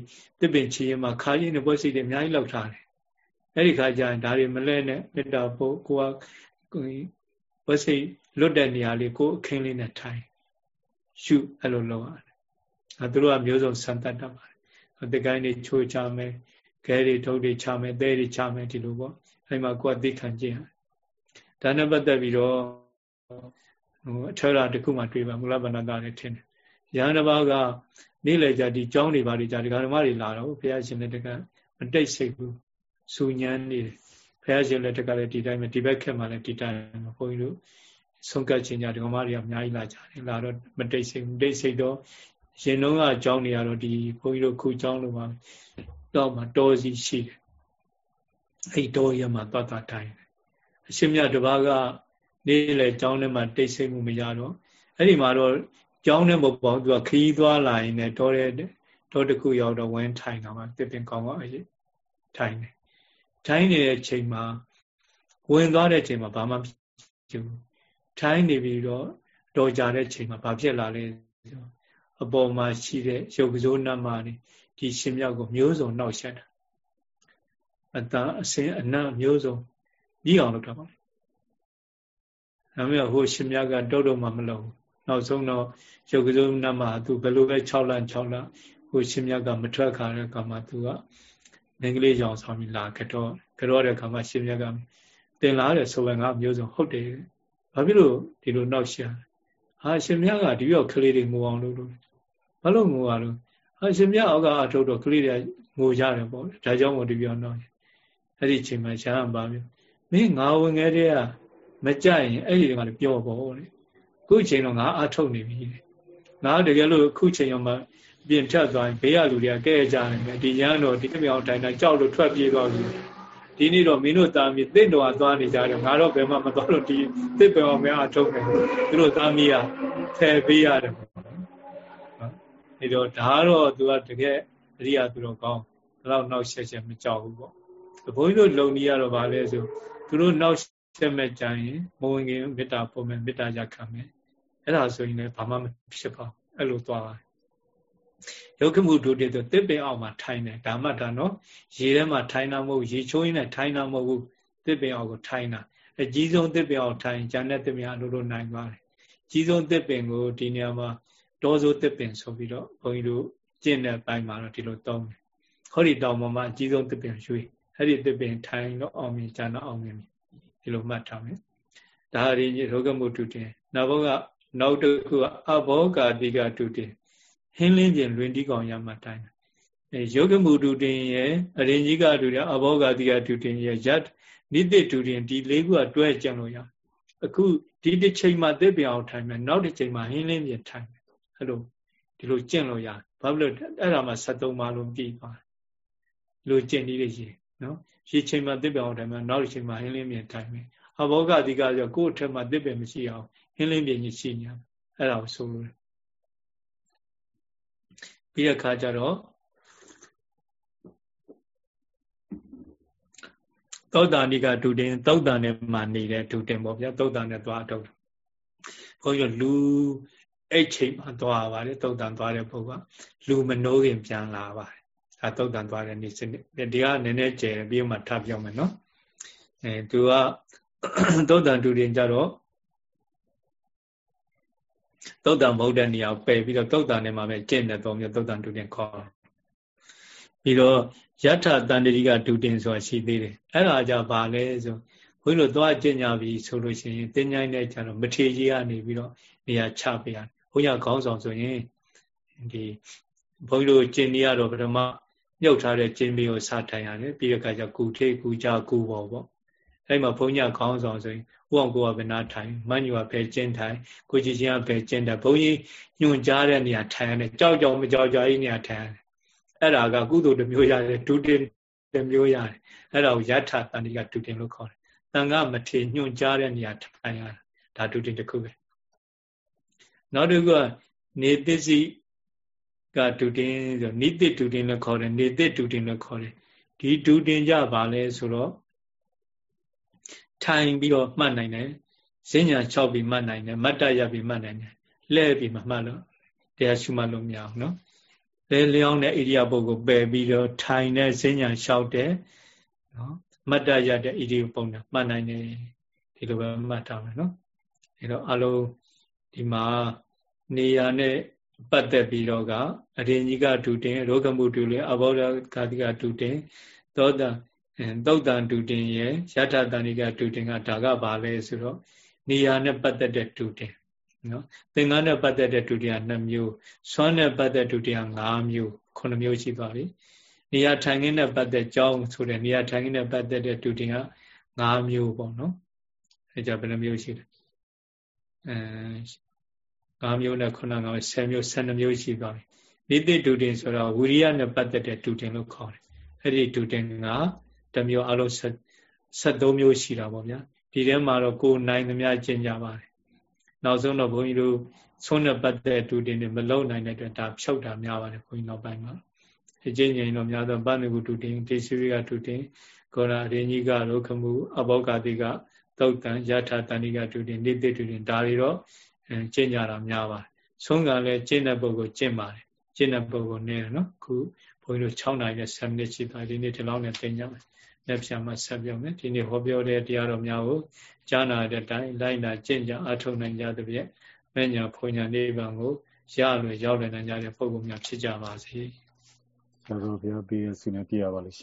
တစ်ပင်ချီရင်မှာခါရင်နဲ့ဘွက်စိတ်တွေအများကြီးလောက်ထားတယ်အဲ့ဒီခါကျရင်ဒါတွေမလဲနဲ့မေတ္တာပို့ကိုကဘွက်စိတ် လွတ်တဲ့နေရာလေးကိုအခင်းလေးနဲ့ထိုင်ရှုအဲ့လိုလုပ်ရတယ်အဲသူတို့ကမျိုးစုံစံတတ်တတ်ပါတယ်တကိုင်းတွေချိုးချမယ်ခဲတွေထုတ်တွေချမယ်သဲတွေချမယ်ဒီလိုပေါ့အဲ့မှာကိုယ်သိခံကြည့်ရတယ်ဒါနဲ့ပတ်သက်ပြီးတော့ဟိုအထောက်အထားတစ်ခုမှတွေ့ပါမူလဗန္ဒတာလည်းထင်တယ်ရဟန်းတစ်ပါးကနေ့လေကြဒီကြောင်းတွေပါတွေကြဒီဓမ္မတွေလာတော့ဘုရားရှင်လက်တကမတိတ်စိတ်ဘူးစူညမ်းနေတယ်ဘုရားရှင်လက်တကလည်းဒီတိုင်းပဲဒီဘက်ခက်မှလည်းဒီတိုင်းပဲဘုန်းကြီးတို့ ဆုံးကတ်ခြင်းကြဓမ္မတွေကအများကြီးလာကြတယ်လာတော့မတိတ်စိတ်မတိတ်စိတ်တော့ရှင်လုံးကအကြောင်းတွေကတော့ဒီဘုန်းကြီးတို့ခုကြောင်းလို့ပါတော့မှတောစီရှိတယ်အဲ့တောရမှာသွားသွားတိုင်းအရှင်မြတ်တပါးကနေ့လေကြောင်းထဲမှာတိတ်ဆိတ်မှုမရတော့အဲ့ဒီမှာတော့ကြောင်းနဲ့မပေါ့သူကခရီးသွားလာရင်လည်းတောတဲ့တောတစ်ခုရောက်တော့ဝင်းထိုင်တာမှတစ်ပင်ကောင်းကောင်းအဲ့ထိုင်တယ်ထိုင်နေတဲ့ချိန်မှာဝင်သွားတဲ့ချိန်မှာဘာမှဖြစ်ဘူး ထိုင်နေပြီးတော့တော်ကြတဲ့ချိန်မှာဘာဖြစ်လာလဲအပေါ်မှာရှိတဲ့ရုပ်ကစိုးနတ်မာနေဒီရှင်မြောက်ကိုမျိုးစုံနှောက်ရှက်တာအတန်အစင်းအနံ့မျိုးစုံပြီးအောင်လုပ်တာပါဒါမျိုးဟိုရှင်မြောက်ကတုတ်တော့မှမလုပ်ဘူးနောက်ဆုံးတော့ရုပ်ကစိုးနတ်မာသူဘယ်လိုပဲ6လ6လဟိုရှင်မြောက်ကမထွက်ခါတဲ့ကမှသူကမင်္ဂလိရောင်ဆောင်ပြီးလာကတော့ကတော့တဲ့ခါမှရှင်မြောက်ကတင်လာတဲ့ဆိုပဲငါမျိုးစုံဟုတ်တယ် ဘာဖြစ်လို့ဒီလိုနောက်ရှာဟာရှင်မြတ်ကဒီရောက်ကလေးတွေငိုအောင်လုပ်လို့ဘာလို့ငိုရလို့ဟာရှင်မြတ်အောက်ကအထုတ်တော့ကလေးတွေငိုကြတယ်ပေါ့ဒါကြောင့်မို့ဒီပြောနောက်အဲ့ဒီချိန်မှာရှားပါပြီမင်းငါဝင်ခဲ့တဲ့ကမကြရင်အဲ့ဒီကလည်းပြောပေါ့လေခုချိန်တော့ငါအထုတ်နေပြီငါတကယ်လို့ခုချိန်ရောမှပြင်ထက်သွားရင်ဘေးကလူတွေကကဲကြတယ်ဒီရန်တော့ဒီမြောင်တိုင်းတိုင်းကြောက်လို့ထွက်ပြေးသွားပြီ ဒီနေ့တော့မင်းတို့သားမီးတစ်တော်သွားနေကြတယ်ငါတော့ဘယ်မှမသွားလို့ဒီတစ်ပယ်အောင်မအထုတ်နေသူတို့သားမီးကဖယ်ပေးရတယ်ပေါ့အဲတော့ဒါကတော့သူကတကယ်အရိယာသူတော်ကောင်းဘယ်တော့နောက်ဆက်ချက်မကြောက်ဘူးပေါ့ဘုန်းကြီးတို့လုံနေရတော့ဗာလဲဆိုသူတို့နောက်ဆက်မဲ့ကြရင်မဝင်ခင်မေတ္တာပုံမဲ့မေတ္တာရခံမယ်အဲ့ဒါဆိုရင်လည်းဘာမှမဖြစ်ပါဘူးအဲ့လိုသွားတယ် ယုတ်ခမှုဒုတိယဆိုတစ်ပင်အောက်မှာထိုင်တယ်ဒါမှဒါနော်ရေထဲမှာထိုင်တာမဟုတ်ရေချိုးရင်းနဲ့ထိုင်တာမဟုတ်ဘူးတစ်ပင်အောက်ကိုထိုင်တာအကြီးဆုံးတစ်ပင်အောက်ထိုင်ကျန်တဲ့တစ်ပင်အလိုလိုနိုင်ပါတယ်ကြီးဆုံးတစ်ပင်ကိုဒီနေရာမှာတောစိုးတစ်ပင်ဆိုပြီးတော့ဘုန်းကြီးတို့ကျင့်တဲ့ပိုင်းမှာတော့ဒီလိုသုံးတယ်ဟောဒီတောင်ပေါ်မှာအကြီးဆုံးတစ်ပင်ရွှေအဲ့ဒီတစ်ပင်ထိုင်တော့အောင်မြင်ကျန်တော့အောင်မြင်ဒီလိုမှတ်ထားမယ်ဒါရီရောဂမှုတုတင်နောက်ဘုကနောက်တစ်ခုကအဘောဂာတိကတုတင် ဟင်းလင်းပြင်လွင်တီးကောင်ရမှတိုင်းအဲယောဂမှုတုတင်ရဲ့အရင်ကြီးကတုတင်အဘောဂာတိကတုတင်ရဲ့ယတ်နိတိတုတင်ဒီလေးခုကတွဲကြံလို့ရအခုဒီတစ်ချိန်မှသစ်ပြောင်ထိုင်မယ်နောက်တစ်ချိန်မှဟင်းလင်းပြင်ထိုင်မယ်အဲ့လိုဒီလိုကျင့်လို့ရဘာဖြစ်လို့အဲ့ဒါမှ73ပါလုံးပြည့်သွားလိုကျင့်နည်းလေးရှိနော်ဒီချိန်မှသစ်ပြောင်ထိုင်မယ်နောက်တစ်ချိန်မှဟင်းလင်းပြင်ထိုင်မယ်အဘောဂတိကဆိုကိုယ့်အထက်မှာသစ်ပင်မရှိအောင်ဟင်းလင်းပြင်ကြီးရှိနေအဲ့ဒါကိုဆိုလို့ ပြီးတဲ့အခါကျတော့သောတာဏိကဒုတင်သောတာနဲ့မှနေတဲ့ဒုတင်ပေါ့ဗျာသောတာနဲ့သွားတော့ဘုန်းကြီးလူအဲ့ချိန်မှာသွားပါတယ်သောတာသွားတဲ့ပုဂ္ဂိုလ်ကလူမနှိုးခင်ပြန်လာပါတယ်ဒါသောတာသွားတဲ့နေ့စနစ်ဒီကနည်းနည်းကျယ်ပြီးမှထပ်ပြောမယ်နော်အဲသူကသောတာဒုတင်ကြတော့ သုတ်တံမဟုတ်တဲ့နေရာကိုပယ်ပြီးတော့သုတ်တံနဲ့မှပဲကျင့်တဲ့သုံးမျိုးသုတ်တံဒုတင်ခေါ်ပြီးတော့ယထာတန္တရိကဒုတင်ဆိုတာရှိသေးတယ်အဲ့ဒါကြပါလဲဆိုဘုန်းကြီးတို့သွားကျင့်ကြပြီဆိုလို့ရှိရင်တင်းញိုင်းတဲ့ကြတော့မထေကြီးကနေပြီးတော့နေရာချပေးရတယ်ဘုန်းကြီးခေါင်းဆောင်ဆိုရင်ဒီဘုန်းကြီးတို့ကျင့်နေရတော့ပထမမြုပ်ထားတဲ့ကျင့်ပြီးကိုစထိုင်ရတယ်ပြီးတဲ့အခါကျကုထေကုကြကုပေါ်ပေါ့ အဲ့မှာဘုန်းကြီးခေါင်းဆောင်ဆိုရင်ဥအောင်ကိုကဘယ်နာထိုင်မညူကဘယ်ကျင်းထိုင်ကိုကြည်ချင်းကဘယ်ကျင်းတယ်ဘုန်းကြီးညွန်ကြားတဲ့နေရာထိုင်ရတယ်ကြောက်ကြောက်မကြောက်ကြောက်ကြီးနေရာထိုင်ရတယ်အဲ့ဒါကကုသိုလ်တစ်မျိုးရတယ်ဒုတိယတစ်မျိုးရတယ်အဲ့ဒါကိုယထာတန်တိကဒုတိယလို့ခေါ်တယ်တန်ခမထေညွန်ကြားတဲ့နေရာထိုင်ရတာဒါဒုတိယတစ်ခုပဲနောက်တစ်ခုကနေသစ္စည်းကဒုတင်ဆိုနိတိဒုတင်လို့ခေါ်တယ်နေတိဒုတင်လို့ခေါ်တယ်ဒီဒုတင်ကြပါလဲဆိုတော့ ထိုင်ပြီးတော့မှတ်နိုင်တယ်ဈဉ္ညာ၆ပြီးမှတ်နိုင်တယ်မတ္တရပြီးမှတ်နိုင်တယ်လှဲ့ပြီးမှမှတ်လို့တရားရှုမှတ်လို့မရအောင်နော်လဲလျောင်းတဲ့ဣရိယာပုတ်ကိုပယ်ပြီးတော့ထိုင်တဲ့ဈဉ္ညာလျှောက်တဲ့နော်မတ္တရတဲ့ဣရိယာပုတ်နဲ့မှတ်နိုင်တယ်ဒီလိုပဲမှတ်ထားမယ်နော်အဲတော့အလုံးဒီမှာနေရာနဲ့ပတ်သက်ပြီးတော့ကအရင်ကြီးကဒုတင်ရောဂမှုဒုလေအဘောဓဂတိကဒုတင် သောတာ သုတ်တန်တူတင်ရဲ့ယထာတဏိကတူတင်ကဒါကဘာလဲဆိုတော့နေရာနဲ့ပတ်သက်တဲ့တူတင်နော်သင်္ကန်းနဲ့ပတ်သက်တဲ့တူတင်က2မျိုးဆွမ်းနဲ့ပတ်သက်တူတင်က5မျိုး9မျိုးရှိသွားပြီနေရာထိုင်ခင်းနဲ့ပတ်သက်ကြောင်းဆိုတဲ့နေရာထိုင်ခင်းနဲ့ပတ်သက်တဲ့တူတင်က5မျိုးပေါ့နော်အဲကြဘယ်နှမျိုးရှိလဲအဲ5မျိုးနဲ့9 9 10မျိုး12မျိုးရှိသွားပြီနိတိတူတင်ဆိုတော့ဝိရိယနဲ့ပတ်သက်တဲ့တူတင်လို့ခေါ်တယ်အဲ့ဒီတူတင်က တမျိုးအလုံး73မျိုးရှိတာပေါ့ဗျာဒီထဲမှာတော့ကိုယ်နိုင်သမျှကျင့်ကြပါတယ်နောက်ဆုံးတော့ဘုန်းကြီးတို့ဆုံးတဲ့ပတ်သက်တူတင်တွေမလုံနိုင်တဲ့အတွက်ဒါဖြုတ်တာများပါတယ်ခွင်းနောက်ပိုင်းမှာအကျဉ်းငြိမ်တော့များသောပဏိကုတူတင်ဒေစီရိကတူတင်ကောရာရင်းကြီးကရောခမှုအဘောဂတိကသုတ်တန်ယထာတဏိကတူတင်နေတိတူတင်ဒါတွေတော့ကျင့်ကြတာများပါတယ်ဆုံးကလည်းကျင့်တဲ့ပုဂ္ဂိုလ်ကျင့်ပါတယ်ကျင့်တဲ့ပုဂ္ဂိုလ်နည်းတယ်နော်ခုဘုန်းကြီးတို့6နိုင်နဲ့7မိနစ်ရှိသွားဒီနေ့ဒီလောက်နဲ့တင်ကြမယ် လက်ဖြာမှာဆက်ပြောမယ်ဒီနေ့ဟောပြောတဲ့တရားတော်များကိုကြားနာတဲ့အတိုင်းလိုက်နာကျင့်ကြအထောက်နိုင်ကြသဖြင့်မညာဖွညာနိဗ္ဗာန်ကိုရလွယ်ရောက်လွယ်နိုင်ကြတဲ့ပုဂ္ဂိုလ်များဖြစ်ကြပါစေ။သာတော်ဘုရားပြည့်စုံနေပြရပါလိမ့်